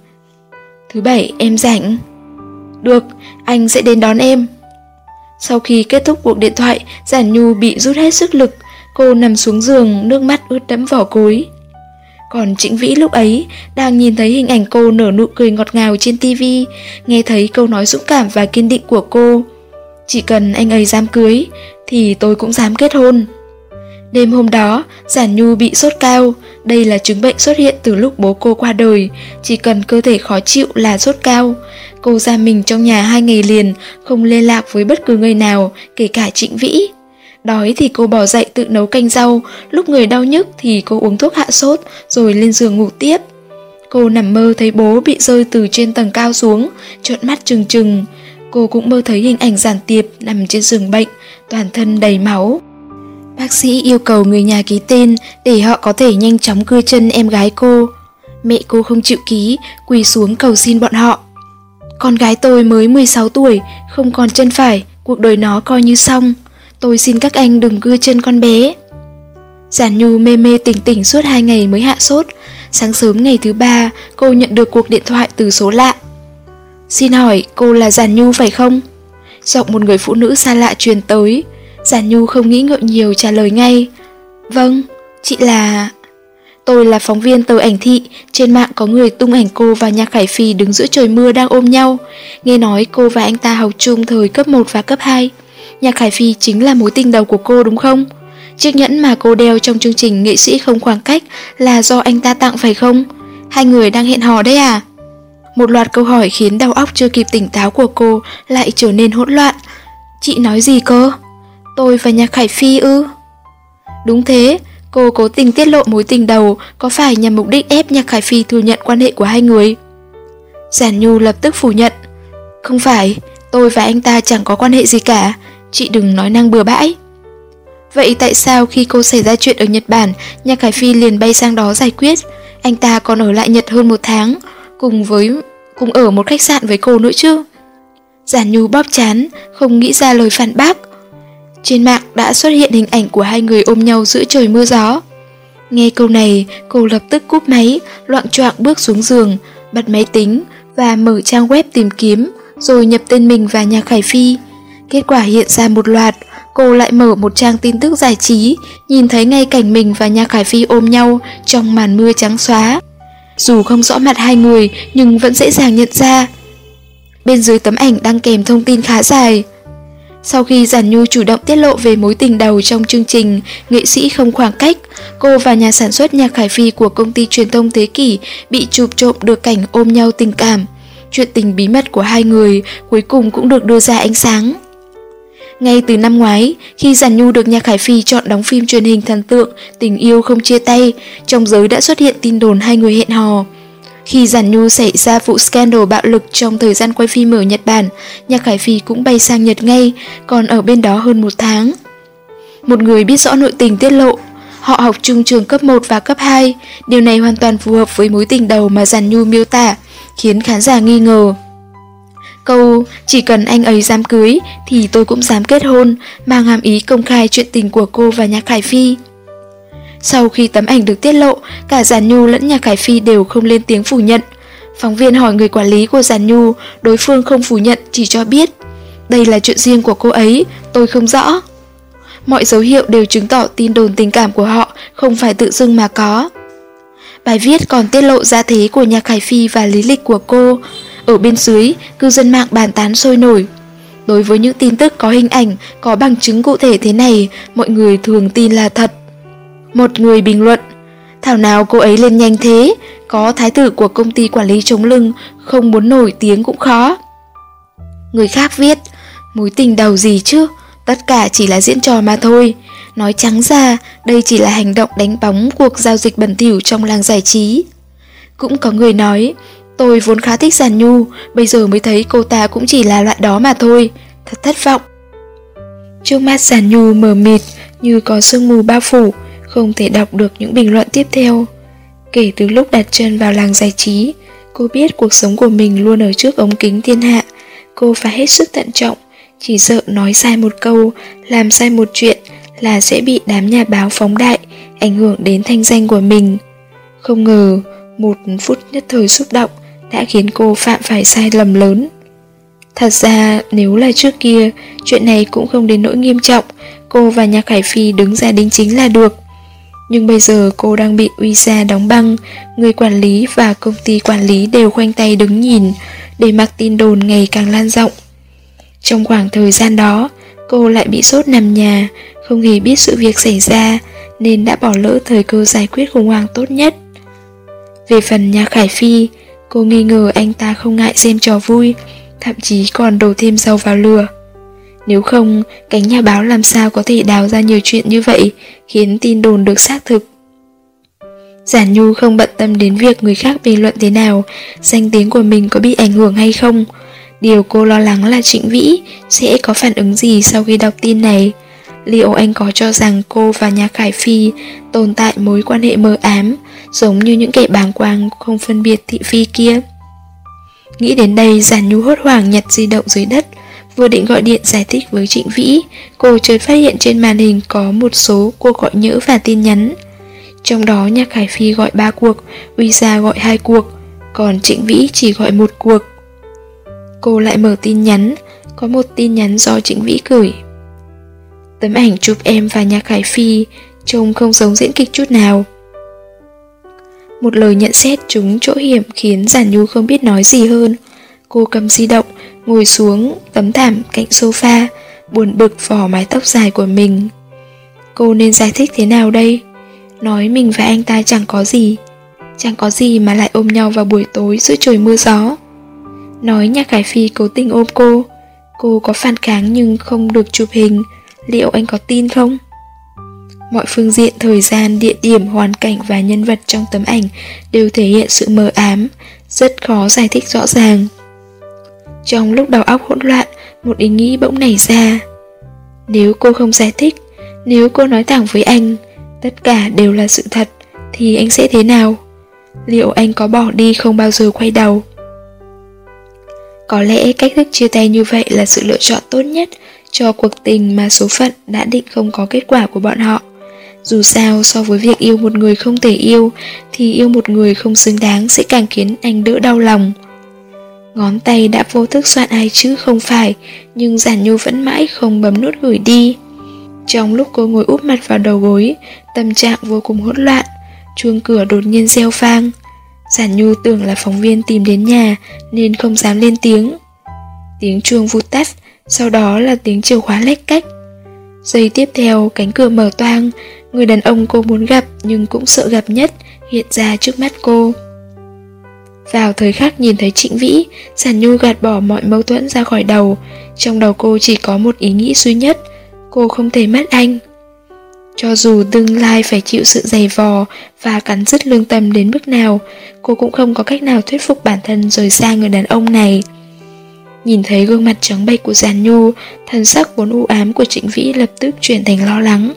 Thứ bảy em rảnh. Được, anh sẽ đến đón em. Sau khi kết thúc cuộc điện thoại, Giản Nhu bị rút hết sức lực, cô nằm xuống giường, nước mắt ướt đẫm vỏ cối. Còn Trịnh Vĩ lúc ấy đang nhìn thấy hình ảnh cô nở nụ cười ngọt ngào trên tivi, nghe thấy câu nói dũng cảm và kiên định của cô. Chỉ cần anh ấy dám cưới, thì tôi cũng dám kết hôn. Đêm hôm đó, Giản Nhu bị sốt cao, đây là chứng bệnh xuất hiện từ lúc bố cô qua đời, chỉ cần cơ thể khó chịu là sốt cao. Cô ra mình trong nhà hai ngày liền, không liên lạc với bất cứ người nào, kể cả Trịnh Vĩ. Đói thì cô bỏ dậy tự nấu canh rau, lúc người đau nhức thì cô uống thuốc hạ sốt, rồi lên giường ngủ tiếp. Cô nằm mơ thấy bố bị rơi từ trên tầng cao xuống, trợn mắt trừng trừng. Cô cũng mơ thấy hình ảnh giản tiệp nằm trên giường bệnh, toàn thân đầy máu. Bác sĩ yêu cầu người nhà ký tên để họ có thể nhanh chóng cưa chân em gái cô. Mẹ cô không chịu ký, quỳ xuống cầu xin bọn họ. Con gái tôi mới 16 tuổi, không còn chân phải, cuộc đời nó coi như xong. Tôi xin các anh đừng cưa chân con bé. Giản Nhu mê mê tỉnh tỉnh suốt hai ngày mới hạ sốt. Sáng sớm ngày thứ ba, cô nhận được cuộc điện thoại từ số lạ. Xin hỏi, cô là Giản Nhu phải không? Giọng một người phụ nữ xa lạ truyền tới. Giản Nhu không nghĩ ngợi nhiều trả lời ngay. Vâng, chị là... Tôi là phóng viên tờ ảnh thị, trên mạng có người tung ảnh cô và Nhạc Khải Phi đứng giữa trời mưa đang ôm nhau. Nghe nói cô và anh ta học chung thời cấp 1 và cấp 2. Nhạc Khải Phi chính là mối tình đầu của cô đúng không? Chiếc nhẫn mà cô đeo trong chương trình nghệ sĩ không khoảng cách là do anh ta tặng phải không? Hai người đang hẹn hò đấy à? Một loạt câu hỏi khiến đầu óc chưa kịp tỉnh táo của cô lại trở nên hỗn loạn. Chị nói gì cơ? Tôi và Nhạc Khải Phi ư? Đúng thế, cô cố tình tiết lộ mối tình đầu có phải nhằm mục đích ép Nhạc Khải Phi thừa nhận quan hệ của hai người? Giản Nhu lập tức phủ nhận. Không phải, tôi và anh ta chẳng có quan hệ gì cả, chị đừng nói năng bừa bãi. Vậy tại sao khi cô xảy ra chuyện ở Nhật Bản, nhà Khải Phi liền bay sang đó giải quyết? Anh ta còn ở lại Nhật hơn một tháng, cùng với cùng ở một khách sạn với cô nữa chứ? Giản Nhu bóp chán, không nghĩ ra lời phản bác. Trên mạng đã xuất hiện hình ảnh của hai người ôm nhau giữa trời mưa gió. Nghe câu này, cô lập tức cúp máy, loạn choạng bước xuống giường, bật máy tính và mở trang web tìm kiếm, rồi nhập tên mình và nhà Khải Phi. Kết quả hiện ra một loạt, cô lại mở một trang tin tức giải trí, nhìn thấy ngay cảnh mình và nhà Khải Phi ôm nhau trong màn mưa trắng xóa. Dù không rõ mặt hai người nhưng vẫn dễ dàng nhận ra. Bên dưới tấm ảnh đăng kèm thông tin khá dài. Sau khi Giản Nhu chủ động tiết lộ về mối tình đầu trong chương trình Nghệ sĩ không khoảng cách, cô và nhà sản xuất nhạc Khải Phi của công ty truyền thông Thế Kỷ bị chụp trộm được cảnh ôm nhau tình cảm. Chuyện tình bí mật của hai người cuối cùng cũng được đưa ra ánh sáng. Ngay từ năm ngoái, khi Giản Nhu được Nhạc Khải Phi chọn đóng phim truyền hình thần tượng Tình yêu không chia tay, trong giới đã xuất hiện tin đồn hai người hẹn hò. Khi Giản Nhu xảy ra vụ scandal bạo lực trong thời gian quay phim ở Nhật Bản, Nhạc Khải Phi cũng bay sang Nhật ngay, còn ở bên đó hơn một tháng. Một người biết rõ nội tình tiết lộ, họ học chung trường cấp 1 và cấp 2, điều này hoàn toàn phù hợp với mối tình đầu mà Giản Nhu miêu tả, khiến khán giả nghi ngờ. Câu chỉ cần anh ấy dám cưới thì tôi cũng dám kết hôn, mang hàm ý công khai chuyện tình của cô và Nhạc Khải Phi. Sau khi tấm ảnh được tiết lộ, cả Giản Nhu lẫn Nhạc Khải Phi đều không lên tiếng phủ nhận. Phóng viên hỏi người quản lý của Giản Nhu, đối phương không phủ nhận chỉ cho biết đây là chuyện riêng của cô ấy, tôi không rõ. Mọi dấu hiệu đều chứng tỏ tin đồn tình cảm của họ không phải tự dưng mà có. Bài viết còn tiết lộ giá thế của Nhạc Khải Phi và lý lịch của cô, ở bên dưới, cư dân mạng bàn tán sôi nổi. Đối với những tin tức có hình ảnh, có bằng chứng cụ thể thế này, mọi người thường tin là thật. Một người bình luận, thảo nào cô ấy lên nhanh thế, có thái tử của công ty quản lý chống lưng, không muốn nổi tiếng cũng khó. Người khác viết, mối tình đầu gì chứ, tất cả chỉ là diễn trò mà thôi. Nói trắng ra, đây chỉ là hành động đánh bóng cuộc giao dịch bẩn thỉu trong làng giải trí. Cũng có người nói, Tôi vốn khá thích Giản Nhu, bây giờ mới thấy cô ta cũng chỉ là loại đó mà thôi, thật thất vọng. Trước mắt Giản Nhu mờ mịt như có sương mù bao phủ, không thể đọc được những bình luận tiếp theo. Kể từ lúc đặt chân vào làng giải trí, cô biết cuộc sống của mình luôn ở trước ống kính thiên hạ, cô phải hết sức thận trọng, chỉ sợ nói sai một câu, làm sai một chuyện là sẽ bị đám nhà báo phóng đại, ảnh hưởng đến thanh danh của mình. Không ngờ, một phút nhất thời xúc động, đã khiến cô phạm phải sai lầm lớn. Thật ra nếu là trước kia, chuyện này cũng không đến nỗi nghiêm trọng, cô và Nhạc Hải Phi đứng ra đính chính là được. Nhưng bây giờ cô đang bị uy gia đóng băng, người quản lý và công ty quản lý đều khoanh tay đứng nhìn, để mặc tin đồn ngày càng lan rộng. Trong khoảng thời gian đó, cô lại bị sốt nằm nhà, không hề biết sự việc xảy ra, nên đã bỏ lỡ thời cơ giải quyết khủng hoảng tốt nhất. Về phần nhà Khải Phi, Cô nghi ngờ anh ta không ngại xem trò vui, thậm chí còn đổ thêm dầu vào lửa. Nếu không, cánh nhà báo làm sao có thể đào ra nhiều chuyện như vậy, khiến tin đồn được xác thực. Giản Nhu không bận tâm đến việc người khác bình luận thế nào, danh tiếng của mình có bị ảnh hưởng hay không. Điều cô lo lắng là Trịnh Vĩ sẽ có phản ứng gì sau khi đọc tin này. Liệu anh có cho rằng cô và nhà Khải Phi tồn tại mối quan hệ mờ ám, giống như những kẻ bàng quang không phân biệt thị phi kia? Nghĩ đến đây, Giản Nhu hốt hoảng nhặt di động dưới đất, Vừa định gọi điện giải thích với Trịnh Vĩ, cô chợt phát hiện trên màn hình có một số cuộc gọi nhỡ và tin nhắn. Trong đó Nhạc Khải Phi gọi 3 cuộc, Uy Gia gọi 2 cuộc, còn Trịnh Vĩ chỉ gọi một cuộc. Cô lại mở tin nhắn, có một tin nhắn do Trịnh Vĩ gửi. Tấm ảnh chụp em và Nhạc Khải Phi trông không giống diễn kịch chút nào. Một lời nhận xét trúng chỗ hiểm khiến Giản Nhu không biết nói gì hơn. Cô cầm di động, ngồi xuống tấm thảm cạnh sofa, buồn bực vỏ mái tóc dài của mình. Cô nên giải thích thế nào đây? Nói mình và anh ta chẳng có gì, chẳng có gì mà lại ôm nhau vào buổi tối giữa trời mưa gió. Nói nhà Khải Phi cố tình ôm cô, cô có phản kháng nhưng không được chụp hình, liệu anh có tin không? Mọi phương diện, thời gian, địa điểm, hoàn cảnh và nhân vật trong tấm ảnh đều thể hiện sự mờ ám, rất khó giải thích rõ ràng. Trong lúc đầu óc hỗn loạn, một ý nghĩ bỗng nảy ra. Nếu cô không giải thích, nếu cô nói thẳng với anh, tất cả đều là sự thật, thì anh sẽ thế nào? Liệu anh có bỏ đi không bao giờ quay đầu? Có lẽ cách thức chia tay như vậy là sự lựa chọn tốt nhất cho cuộc tình mà số phận đã định không có kết quả của bọn họ. Dù sao so với việc yêu một người không thể yêu thì yêu một người không xứng đáng sẽ càng khiến anh đỡ đau lòng. Ngón tay đã vô thức soạn ai chứ không phải nhưng giản nhu vẫn mãi không bấm nút gửi đi. Trong lúc cô ngồi úp mặt vào đầu gối, tâm trạng vô cùng hỗn loạn, chuông cửa đột nhiên reo vang. Giản Nhu tưởng là phóng viên tìm đến nhà nên không dám lên tiếng. Tiếng chuông vụt tắt, sau đó là tiếng chìa khóa lách cách. Giây tiếp theo, cánh cửa mở toang, người đàn ông cô muốn gặp nhưng cũng sợ gặp nhất hiện ra trước mắt cô. Vào thời khắc nhìn thấy Trịnh Vĩ, Giản Nhu gạt bỏ mọi mâu thuẫn ra khỏi đầu, trong đầu cô chỉ có một ý nghĩ duy nhất, cô không thể mất anh. Cho dù tương lai phải chịu sự dày vò và cắn rứt lương tâm đến mức nào, cô cũng không có cách nào thuyết phục bản thân rời xa người đàn ông này. Nhìn thấy gương mặt trắng bệch của Giàn Nhu, thần sắc vốn u ám của Trịnh Vĩ lập tức chuyển thành lo lắng.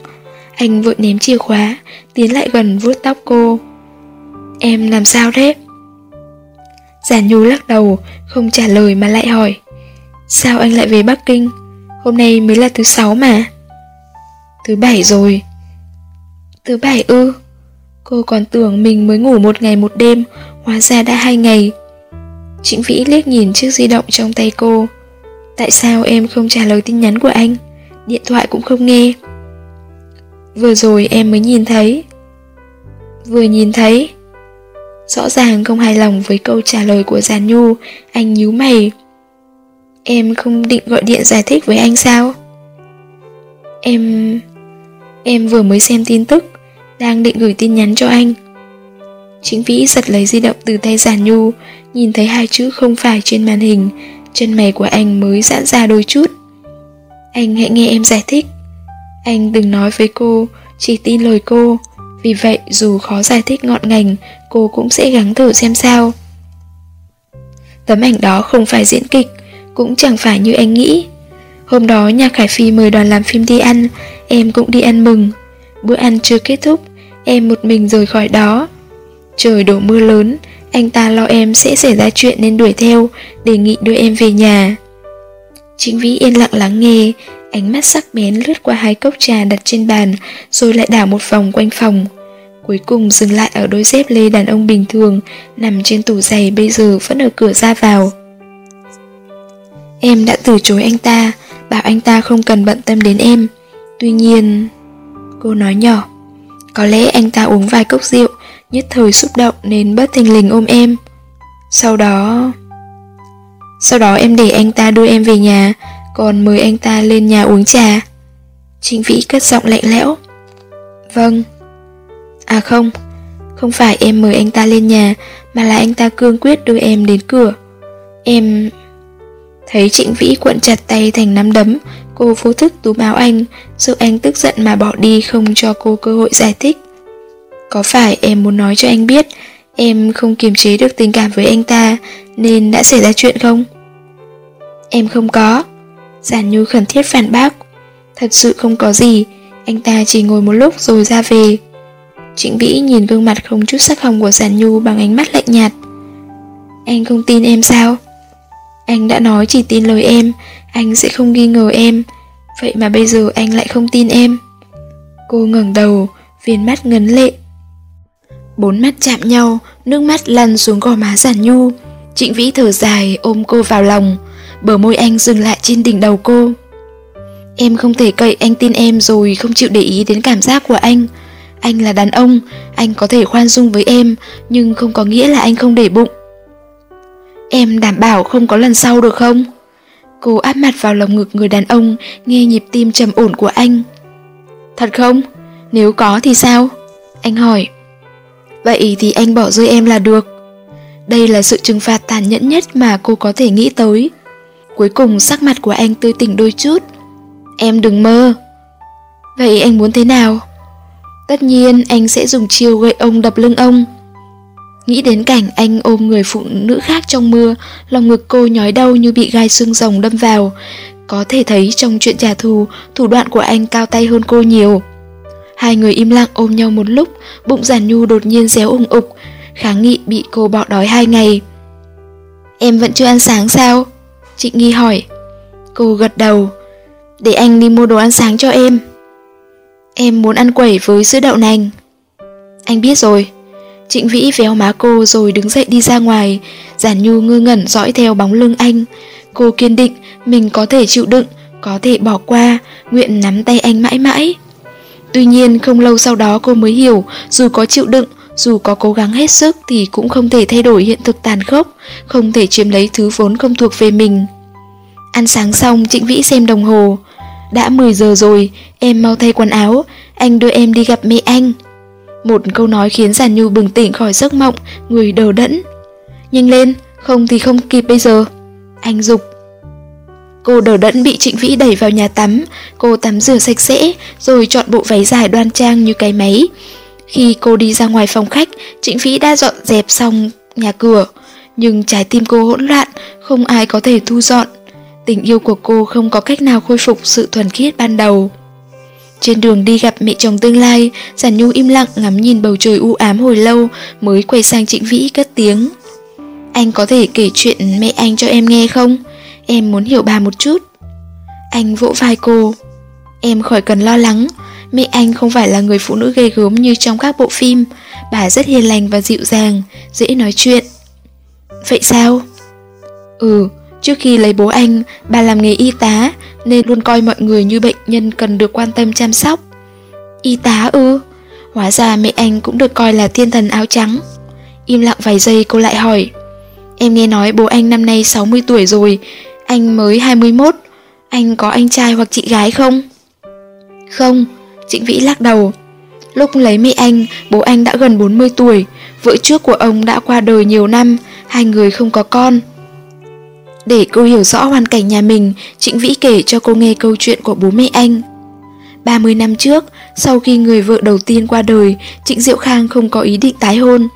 Anh vội ném chìa khóa, tiến lại gần vuốt tóc cô. Em làm sao thế? Giả Nhu lắc đầu, không trả lời mà lại hỏi. Sao anh lại về Bắc Kinh? Hôm nay mới là thứ sáu mà. Thứ bảy rồi. Thứ bảy ư? Cô còn tưởng mình mới ngủ một ngày một đêm, hóa ra đã hai ngày. Trịnh Vĩ liếc nhìn chiếc di động trong tay cô. Tại sao em không trả lời tin nhắn của anh? Điện thoại cũng không nghe. Vừa rồi em mới nhìn thấy. Vừa nhìn thấy. Rõ ràng không hài lòng với câu trả lời của Giàn Nhu, anh nhíu mày. Em không định gọi điện giải thích với anh sao? Em... Em vừa mới xem tin tức, đang định gửi tin nhắn cho anh. Chính Vĩ giật lấy di động từ tay giàn Nhu, nhìn thấy hai chữ không phải trên màn hình, chân mày của anh mới giãn ra đôi chút. Anh hãy nghe em giải thích. Anh đừng nói với cô, chỉ tin lời cô. Vì vậy dù khó giải thích ngọn ngành, cô cũng sẽ gắng thử xem sao. Tấm ảnh đó không phải diễn kịch, cũng chẳng phải như anh nghĩ. Hôm đó nhà Khải Phi mời đoàn làm phim đi ăn, em cũng đi ăn mừng. Bữa ăn chưa kết thúc, em một mình rời khỏi đó. Trời đổ mưa lớn, anh ta lo em sẽ xảy ra chuyện nên đuổi theo, đề nghị đưa em về nhà. Chính Vĩ yên lặng lắng nghe, ánh mắt sắc bén lướt qua hai cốc trà đặt trên bàn, rồi lại đảo một vòng quanh phòng. Cuối cùng dừng lại ở đôi dép lê đàn ông bình thường, nằm trên tủ giày bây giờ vẫn ở cửa ra vào. Em đã từ chối anh ta, bảo anh ta không cần bận tâm đến em. Tuy nhiên... Cô nói nhỏ Có lẽ anh ta uống vài cốc rượu Nhất thời xúc động nên bất thình lình ôm em Sau đó... Sau đó em để anh ta đưa em về nhà còn mời anh ta lên nhà uống trà Trịnh Vĩ cất giọng lạnh lẽo Vâng À không Không phải em mời anh ta lên nhà Mà là anh ta cương quyết đưa em đến cửa Em... Thấy Trịnh Vĩ cuộn chặt tay thành nắm đấm Cô vô thức túm áo anh, sợ anh tức giận mà bỏ đi không cho cô cơ hội giải thích. Có phải em muốn nói cho anh biết em không kiềm chế được tình cảm với anh ta nên đã xảy ra chuyện không? Em không có. Giản Nhu khẩn thiết phản bác. Thật sự không có gì, anh ta chỉ ngồi một lúc rồi ra về. Trịnh Vĩ nhìn gương mặt không chút sắc hồng của Giản Nhu bằng ánh mắt lạnh nhạt. Anh không tin em sao? Anh đã nói chỉ tin lời em, anh sẽ không nghi ngờ em. Vậy mà bây giờ anh lại không tin em. Cô ngẩng đầu, viên mắt ngấn lệ. Bốn mắt chạm nhau, nước mắt lăn xuống gò má giản nhu. Trịnh Vĩ thở dài ôm cô vào lòng, bờ môi anh dừng lại trên đỉnh đầu cô. Em không thể cậy anh tin em rồi không chịu để ý đến cảm giác của anh. Anh là đàn ông, anh có thể khoan dung với em, nhưng không có nghĩa là anh không để bụng. Em đảm bảo không có lần sau được không? Cô áp mặt vào lòng ngực người đàn ông, nghe nhịp tim trầm ổn của anh. Thật không? Nếu có thì sao? Anh hỏi. Vậy thì anh bỏ rơi em là được. Đây là sự trừng phạt tàn nhẫn nhất mà cô có thể nghĩ tới. Cuối cùng sắc mặt của anh tươi tỉnh đôi chút. Em đừng mơ. Vậy anh muốn thế nào? Tất nhiên anh sẽ dùng chiêu gậy ông đập lưng ông. Nghĩ đến cảnh anh ôm người phụ nữ khác trong mưa, lòng ngực cô nhói đau như bị gai xương rồng đâm vào. Có thể thấy trong chuyện trả thù, thủ đoạn của anh cao tay hơn cô nhiều. Hai người im lặng ôm nhau một lúc, bụng giản nhu đột nhiên réo ủng ục, kháng nghị bị cô bỏ đói hai ngày. Em vẫn chưa ăn sáng sao? Trịnh Nghi hỏi. Cô gật đầu. Để anh đi mua đồ ăn sáng cho em. Em muốn ăn quẩy với sữa đậu nành. Anh biết rồi. Trịnh Vĩ véo má cô rồi đứng dậy đi ra ngoài, Giản Nhu ngơ ngẩn dõi theo bóng lưng anh. Cô kiên định mình có thể chịu đựng, có thể bỏ qua, nguyện nắm tay anh mãi mãi. Tuy nhiên không lâu sau đó cô mới hiểu, dù có chịu đựng, dù có cố gắng hết sức thì cũng không thể thay đổi hiện thực tàn khốc, không thể chiếm lấy thứ vốn không thuộc về mình. Ăn sáng xong, Trịnh Vĩ xem đồng hồ. Đã 10 giờ rồi, em mau thay quần áo, anh đưa em đi gặp mẹ anh. Một câu nói khiến Giàn Nhu bừng tỉnh khỏi giấc mộng, người đờ đẫn. Nhanh lên, không thì không kịp bây giờ. Anh dục. Cô đờ đẫn bị Trịnh Vĩ đẩy vào nhà tắm, cô tắm rửa sạch sẽ, rồi chọn bộ váy dài đoan trang như cái máy. Khi cô đi ra ngoài phòng khách, Trịnh Vĩ đã dọn dẹp xong nhà cửa, nhưng trái tim cô hỗn loạn, không ai có thể thu dọn. Tình yêu của cô không có cách nào khôi phục sự thuần khiết ban đầu. Trên đường đi gặp mẹ chồng tương lai, Giản Nhu im lặng ngắm nhìn bầu trời u ám hồi lâu mới quay sang Trịnh Vĩ cất tiếng. Anh có thể kể chuyện mẹ anh cho em nghe không? Em muốn hiểu bà một chút. Anh vỗ vai cô. Em khỏi cần lo lắng, mẹ anh không phải là người phụ nữ ghê gớm như trong các bộ phim. Bà rất hiền lành và dịu dàng, dễ nói chuyện. Vậy sao? Ừ, trước khi lấy bố anh, bà làm nghề y tá nên luôn coi mọi người như bệnh nhân cần được quan tâm chăm sóc. Y tá ư? Hóa ra mẹ anh cũng được coi là thiên thần áo trắng. Im lặng vài giây cô lại hỏi. Em nghe nói bố anh năm nay 60 tuổi rồi, anh mới 21. Anh có anh trai hoặc chị gái không? Không, Trịnh Vĩ lắc đầu. Lúc lấy mẹ anh, bố anh đã gần 40 tuổi, vợ trước của ông đã qua đời nhiều năm, hai người không có con. Để cô hiểu rõ hoàn cảnh nhà mình, Trịnh Vĩ kể cho cô nghe câu chuyện của bố mẹ anh. 30 năm trước, sau khi người vợ đầu tiên qua đời, Trịnh Diệu Khang không có ý định tái hôn.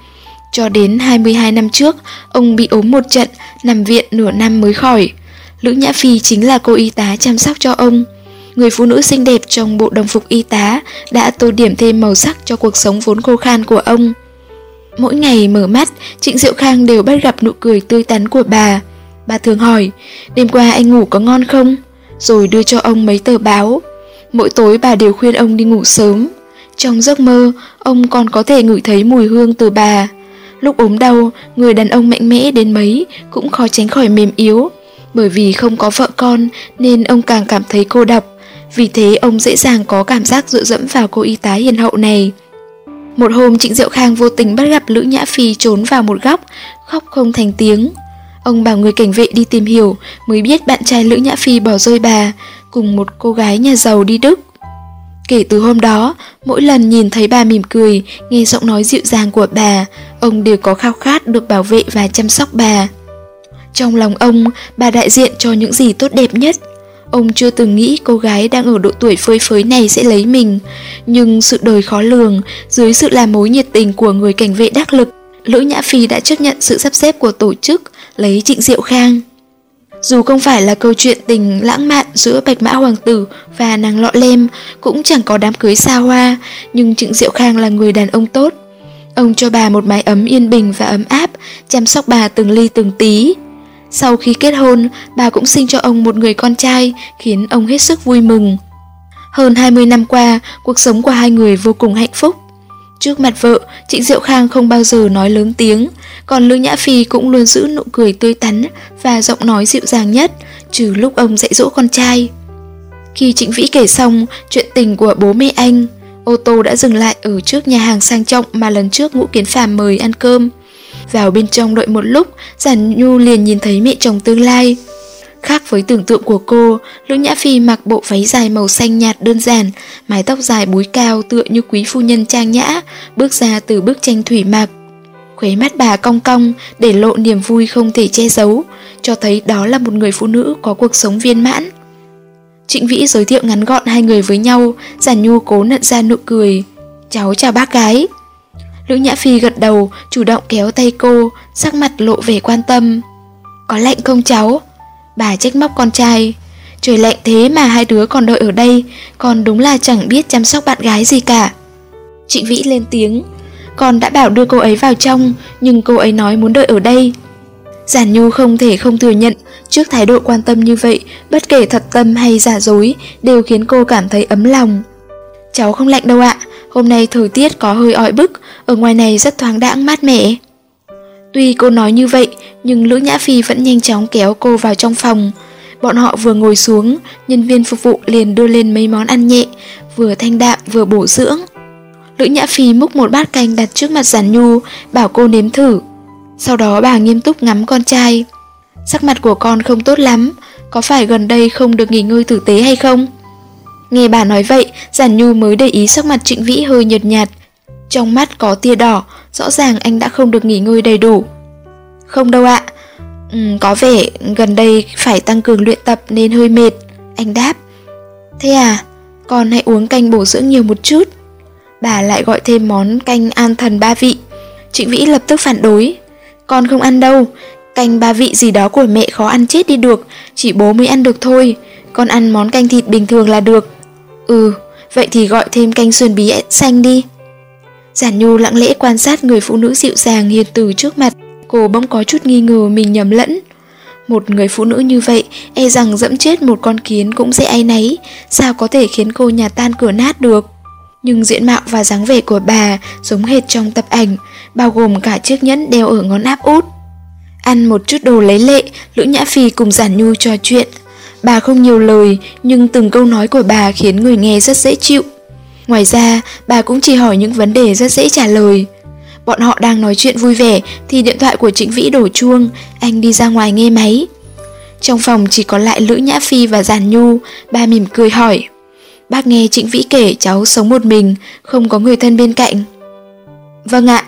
Cho đến 22 năm trước, ông bị ốm một trận, nằm viện nửa năm mới khỏi. Lữ Nhã Phi chính là cô y tá chăm sóc cho ông. Người phụ nữ xinh đẹp trong bộ đồng phục y tá đã tô điểm thêm màu sắc cho cuộc sống vốn khô khan của ông. Mỗi ngày mở mắt, Trịnh Diệu Khang đều bắt gặp nụ cười tươi tắn của bà. Bà thường hỏi, đêm qua anh ngủ có ngon không? Rồi đưa cho ông mấy tờ báo. Mỗi tối bà đều khuyên ông đi ngủ sớm. Trong giấc mơ, ông còn có thể ngửi thấy mùi hương từ bà. Lúc ốm đau, người đàn ông mạnh mẽ đến mấy cũng khó tránh khỏi mềm yếu. Bởi vì không có vợ con nên ông càng cảm thấy cô độc. Vì thế ông dễ dàng có cảm giác dựa dẫm vào cô y tá hiền hậu này. Một hôm Trịnh Diệu Khang vô tình bắt gặp Lữ Nhã Phi trốn vào một góc, khóc không thành tiếng. Ông bảo người cảnh vệ đi tìm hiểu mới biết bạn trai Lữ Nhã Phi bỏ rơi bà cùng một cô gái nhà giàu đi Đức. Kể từ hôm đó, mỗi lần nhìn thấy bà mỉm cười, nghe giọng nói dịu dàng của bà, ông đều có khao khát được bảo vệ và chăm sóc bà. Trong lòng ông, bà đại diện cho những gì tốt đẹp nhất. Ông chưa từng nghĩ cô gái đang ở độ tuổi phơi phới này sẽ lấy mình, nhưng sự đời khó lường, dưới sự làm mối nhiệt tình của người cảnh vệ đắc lực, Lữ Nhã Phi đã chấp nhận sự sắp xếp của tổ chức, lấy Trịnh Diệu Khang. Dù không phải là câu chuyện tình lãng mạn giữa Bạch Mã Hoàng tử và nàng lọ lem, cũng chẳng có đám cưới xa hoa, nhưng Trịnh Diệu Khang là người đàn ông tốt. Ông cho bà một mái ấm yên bình và ấm áp, chăm sóc bà từng ly từng tí. Sau khi kết hôn, bà cũng sinh cho ông một người con trai, khiến ông hết sức vui mừng. Hơn 20 năm qua, cuộc sống của hai người vô cùng hạnh phúc. Trước mặt vợ, Trịnh Diệu Khang không bao giờ nói lớn tiếng, còn Lương Nhã Phi cũng luôn giữ nụ cười tươi tắn và giọng nói dịu dàng nhất, trừ lúc ông dạy dỗ con trai. Khi Trịnh Vĩ kể xong chuyện tình của bố mẹ anh, ô tô đã dừng lại ở trước nhà hàng sang trọng mà lần trước Ngũ Kiến Phàm mời ăn cơm. Vào bên trong đợi một lúc, Giản Nhu liền nhìn thấy mẹ chồng tương lai. Khác với tưởng tượng của cô, Lữ Nhã Phi mặc bộ váy dài màu xanh nhạt đơn giản, mái tóc dài búi cao tựa như quý phu nhân trang nhã, bước ra từ bức tranh thủy mặc. Khuế mắt bà cong cong, để lộ niềm vui không thể che giấu, cho thấy đó là một người phụ nữ có cuộc sống viên mãn. Trịnh Vĩ giới thiệu ngắn gọn hai người với nhau, Giản Nhu cố nặn ra nụ cười. Cháu chào bác gái. Lữ Nhã Phi gật đầu, chủ động kéo tay cô, sắc mặt lộ vẻ quan tâm. Có lạnh không cháu? Bà trách móc con trai. Trời lạnh thế mà hai đứa còn đợi ở đây, còn đúng là chẳng biết chăm sóc bạn gái gì cả. Trịnh Vĩ lên tiếng, con đã bảo đưa cô ấy vào trong, nhưng cô ấy nói muốn đợi ở đây. Giản Nhu không thể không thừa nhận, trước thái độ quan tâm như vậy, bất kể thật tâm hay giả dối, đều khiến cô cảm thấy ấm lòng. Cháu không lạnh đâu ạ, hôm nay thời tiết có hơi oi bức, ở ngoài này rất thoáng đãng mát mẻ. Tuy cô nói như vậy, nhưng Lữ Nhã Phi vẫn nhanh chóng kéo cô vào trong phòng. Bọn họ vừa ngồi xuống, nhân viên phục vụ liền đưa lên mấy món ăn nhẹ, vừa thanh đạm vừa bổ dưỡng. Lữ Nhã Phi múc một bát canh đặt trước mặt Giản Nhu, bảo cô nếm thử. Sau đó bà nghiêm túc ngắm con trai. Sắc mặt của con không tốt lắm, có phải gần đây không được nghỉ ngơi tử tế hay không? Nghe bà nói vậy, Giản Nhu mới để ý sắc mặt Trịnh Vĩ hơi nhợt nhạt. Trong mắt có tia đỏ, rõ ràng anh đã không được nghỉ ngơi đầy đủ. Không đâu ạ, ừ, có vẻ gần đây phải tăng cường luyện tập nên hơi mệt. Anh đáp. Thế à, con hãy uống canh bổ dưỡng nhiều một chút. Bà lại gọi thêm món canh an thần ba vị. Trịnh Vĩ lập tức phản đối. Con không ăn đâu, canh ba vị gì đó của mẹ khó ăn chết đi được, chỉ bố mới ăn được thôi. Con ăn món canh thịt bình thường là được. Ừ, vậy thì gọi thêm canh sườn bí xanh đi. Giản Nhu lặng lẽ quan sát người phụ nữ dịu dàng hiền từ trước mặt, cô bỗng có chút nghi ngờ mình nhầm lẫn. Một người phụ nữ như vậy, e rằng dẫm chết một con kiến cũng dễ áy náy, sao có thể khiến cô nhà tan cửa nát được. Nhưng diện mạo và dáng vẻ của bà giống hệt trong tập ảnh, bao gồm cả chiếc nhẫn đeo ở ngón áp út. Ăn một chút đồ lấy lệ, Lữ Nhã Phi cùng Giản Nhu trò chuyện. Bà không nhiều lời, nhưng từng câu nói của bà khiến người nghe rất dễ chịu. Ngoài ra, bà cũng chỉ hỏi những vấn đề rất dễ trả lời. Bọn họ đang nói chuyện vui vẻ thì điện thoại của Trịnh Vĩ đổ chuông, anh đi ra ngoài nghe máy. Trong phòng chỉ còn lại Lữ Nhã Phi và Giản Nhu, bà mỉm cười hỏi. Bác nghe Trịnh Vĩ kể cháu sống một mình, không có người thân bên cạnh. Vâng ạ.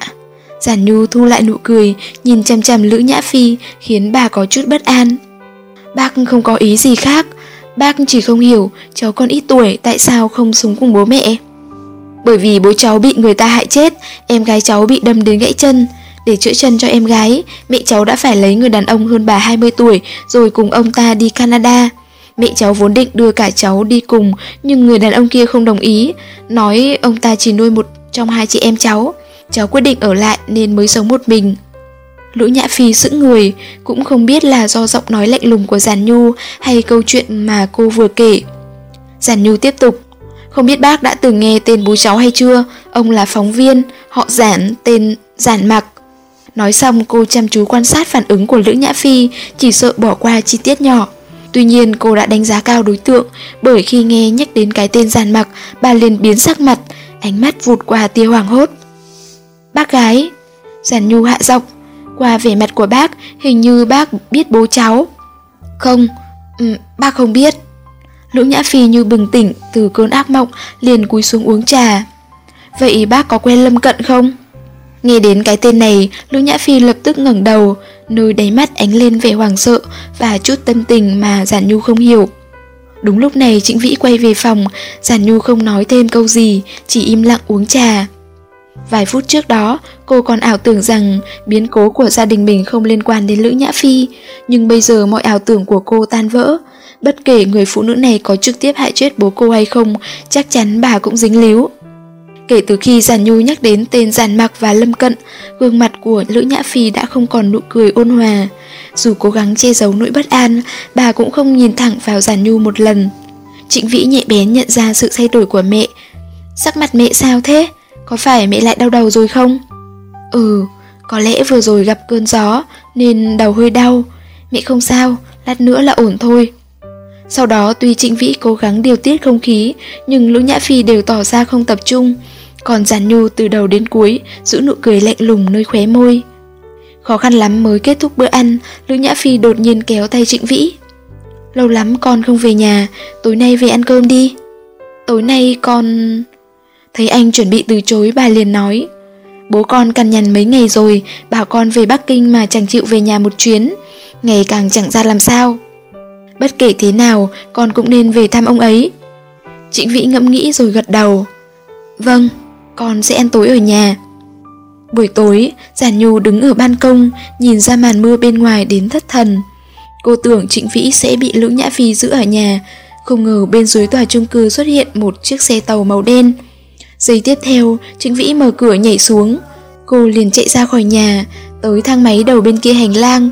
Giản Nhu thu lại nụ cười, nhìn chăm chăm Lữ Nhã Phi khiến bà có chút bất an. Bác không có ý gì khác, bác chỉ không hiểu cháu còn ít tuổi tại sao không sống cùng bố mẹ. Bởi vì bố cháu bị người ta hại chết, em gái cháu bị đâm đến gãy chân. Để chữa chân cho em gái, mẹ cháu đã phải lấy người đàn ông hơn bà 20 tuổi rồi cùng ông ta đi Canada. Mẹ cháu vốn định đưa cả cháu đi cùng nhưng người đàn ông kia không đồng ý, nói ông ta chỉ nuôi một trong hai chị em cháu. Cháu quyết định ở lại nên mới sống một mình. Lũ Nhã Phi sững người, cũng không biết là do giọng nói lạnh lùng của Giản Nhu hay câu chuyện mà cô vừa kể. Giản Nhu tiếp tục, không biết bác đã từng nghe tên bố cháu hay chưa, ông là phóng viên, họ Giản, tên Giản Mặc. Nói xong cô chăm chú quan sát phản ứng của Lữ Nhã Phi, chỉ sợ bỏ qua chi tiết nhỏ. Tuy nhiên cô đã đánh giá cao đối tượng, bởi khi nghe nhắc đến cái tên Giản Mặc, bà liền biến sắc mặt, ánh mắt vụt qua tia hoàng hốt. Bác gái, Giản Nhu hạ giọng, qua vẻ mặt của bác, hình như bác biết bố cháu. Không, ừ, bác không biết. Lũ Nhã Phi như bừng tỉnh từ cơn ác mộng, liền cúi xuống uống trà. Vậy bác có quen Lâm Cận không? Nghe đến cái tên này, Lũ Nhã Phi lập tức ngẩng đầu, nơi đáy mắt ánh lên vẻ hoảng sợ và chút tâm tình mà Giản Nhu không hiểu. Đúng lúc này Trịnh Vĩ quay về phòng, Giản Nhu không nói thêm câu gì, chỉ im lặng uống trà. Vài phút trước đó, cô còn ảo tưởng rằng biến cố của gia đình mình không liên quan đến Lữ Nhã Phi, nhưng bây giờ mọi ảo tưởng của cô tan vỡ. Bất kể người phụ nữ này có trực tiếp hại chết bố cô hay không, chắc chắn bà cũng dính líu. Kể từ khi giàn Nhu nhắc đến tên giàn Mặc và Lâm Cận, gương mặt của Lữ Nhã Phi đã không còn nụ cười ôn hòa. Dù cố gắng che giấu nỗi bất an, bà cũng không nhìn thẳng vào giàn Nhu một lần. Trịnh Vĩ nhẹ bén nhận ra sự thay đổi của mẹ. Sắc mặt mẹ sao thế? Có phải mẹ lại đau đầu rồi không? Ừ, có lẽ vừa rồi gặp cơn gió nên đầu hơi đau. Mẹ không sao, lát nữa là ổn thôi. Sau đó tuy Trịnh Vĩ cố gắng điều tiết không khí, nhưng Lữ Nhã Phi đều tỏ ra không tập trung. Còn Giản Nhu từ đầu đến cuối giữ nụ cười lạnh lùng nơi khóe môi. Khó khăn lắm mới kết thúc bữa ăn, Lữ Nhã Phi đột nhiên kéo tay Trịnh Vĩ. Lâu lắm con không về nhà, tối nay về ăn cơm đi. Tối nay con... Thấy anh chuẩn bị từ chối, bà liền nói, Bố con cằn nhằn mấy ngày rồi, Bảo con về Bắc Kinh mà chẳng chịu về nhà một chuyến. Ngày càng chẳng ra làm sao. Bất kể thế nào, Con cũng nên về thăm ông ấy. Trịnh Vĩ ngẫm nghĩ rồi gật đầu. Vâng Con sẽ ăn tối ở nhà. Buổi tối, Giản Nhu đứng ở ban công, Nhìn ra màn mưa bên ngoài đến thất thần. Cô tưởng Trịnh Vĩ sẽ bị Lữ Nhã Phi giữ ở nhà. Không ngờ bên dưới tòa chung cư xuất hiện một chiếc xe tàu màu đen. Giây tiếp theo, Trịnh Vĩ mở cửa nhảy xuống. Cô liền chạy ra khỏi nhà, tới thang máy đầu bên kia hành lang.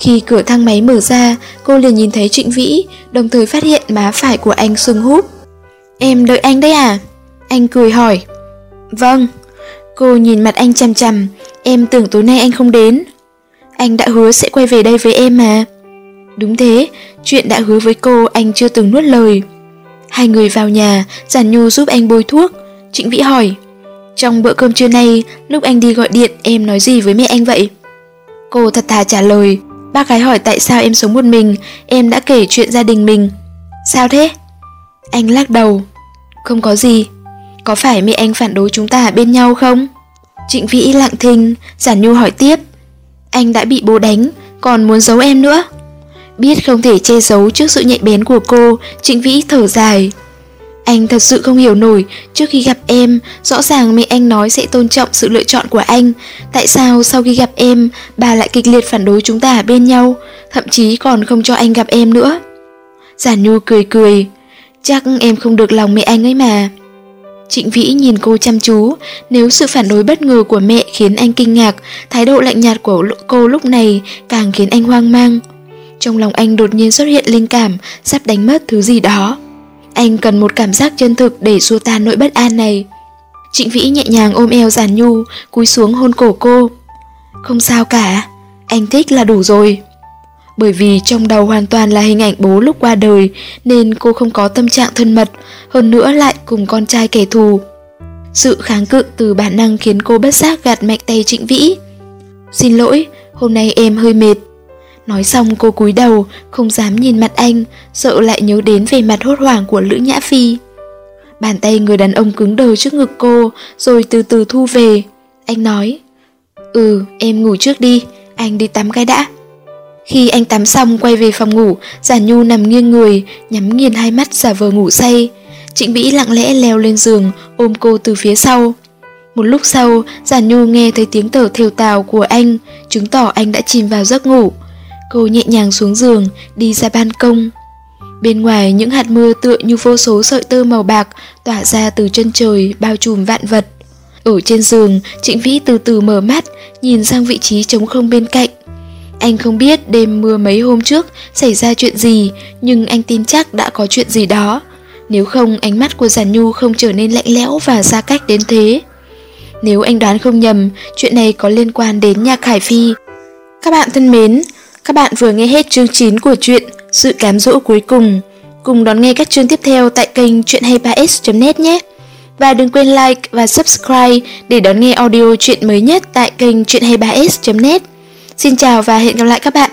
Khi cửa thang máy mở ra, cô liền nhìn thấy Trịnh Vĩ, đồng thời phát hiện má phải của anh sưng húp. Em đợi anh đấy à? Anh cười hỏi. Vâng. Cô nhìn mặt anh chằm chằm, em tưởng tối nay anh không đến. Anh đã hứa sẽ quay về đây với em mà. Đúng thế, chuyện đã hứa với cô anh chưa từng nuốt lời. Hai người vào nhà, Giản Nhu giúp anh bôi thuốc, Trịnh Vĩ hỏi, Trong bữa cơm trưa nay, Lúc anh đi gọi điện, em nói gì với mẹ anh vậy? Cô thật thà trả lời, Bác gái hỏi tại sao em sống một mình, Em đã kể chuyện gia đình mình. Sao thế? Anh lắc đầu, Không có gì, Có phải mẹ anh phản đối chúng ta bên nhau không? Trịnh Vĩ lặng thinh Giản Nhu hỏi tiếp, Anh đã bị bố đánh, Còn muốn giấu em nữa? Biết không thể che giấu trước sự nhạy bén của cô, Trịnh Vĩ thở dài anh thật sự không hiểu nổi, trước khi gặp em, rõ ràng mẹ anh nói sẽ tôn trọng sự lựa chọn của anh. Tại sao sau khi gặp em, bà lại kịch liệt phản đối chúng ta ở bên nhau, thậm chí còn không cho anh gặp em nữa? Giản Nhu cười cười, chắc em không được lòng mẹ anh ấy mà. Trịnh Vĩ nhìn cô chăm chú, nếu sự phản đối bất ngờ của mẹ khiến anh kinh ngạc, thái độ lạnh nhạt của cô lúc này càng khiến anh hoang mang. Trong lòng anh đột nhiên xuất hiện linh cảm, sắp đánh mất thứ gì đó. Anh cần một cảm giác chân thực để xua tan nỗi bất an này. Trịnh Vĩ nhẹ nhàng ôm eo giàn nhu, cúi xuống hôn cổ cô. Không sao cả, anh thích là đủ rồi. Bởi vì trong đầu hoàn toàn là hình ảnh bố lúc qua đời nên cô không có tâm trạng thân mật, hơn nữa lại cùng con trai kẻ thù. Sự kháng cự từ bản năng khiến cô bất giác gạt mạnh tay Trịnh Vĩ. Xin lỗi, hôm nay em hơi mệt. Nói xong cô cúi đầu, không dám nhìn mặt anh, sợ lại nhớ đến về mặt hốt hoảng của Lữ Nhã Phi. Bàn tay người đàn ông cứng đờ trước ngực cô, rồi từ từ thu về. Anh nói, Ừ, em ngủ trước đi, anh đi tắm cái đã. Khi anh tắm xong quay về phòng ngủ, Giản Nhu nằm nghiêng người, nhắm nghiền hai mắt giả vờ ngủ say. Trịnh Bĩ lặng lẽ leo lên giường, ôm cô từ phía sau. Một lúc sau, Giản Nhu nghe thấy tiếng thở thều tào của anh, chứng tỏ anh đã chìm vào giấc ngủ. Cô nhẹ nhàng xuống giường, đi ra ban công. Bên ngoài những hạt mưa tựa như vô số sợi tơ màu bạc tỏa ra từ chân trời bao trùm vạn vật. Ở trên giường, Trịnh Vĩ từ từ mở mắt, nhìn sang vị trí trống không bên cạnh. Anh không biết đêm mưa mấy hôm trước xảy ra chuyện gì, nhưng anh tin chắc đã có chuyện gì đó. Nếu không, ánh mắt của Giản Nhu không trở nên lạnh lẽo và xa cách đến thế. Nếu anh đoán không nhầm, chuyện này có liên quan đến nhà khải Phi. Các bạn thân mến, các bạn vừa nghe hết chương 9 của truyện Sự cám dỗ cuối cùng. Cùng đón nghe các chương tiếp theo tại kênh truyện23s.net nhé. Và đừng quên like và subscribe để đón nghe audio truyện mới nhất tại kênh truyện23s.net. Xin chào và hẹn gặp lại các bạn.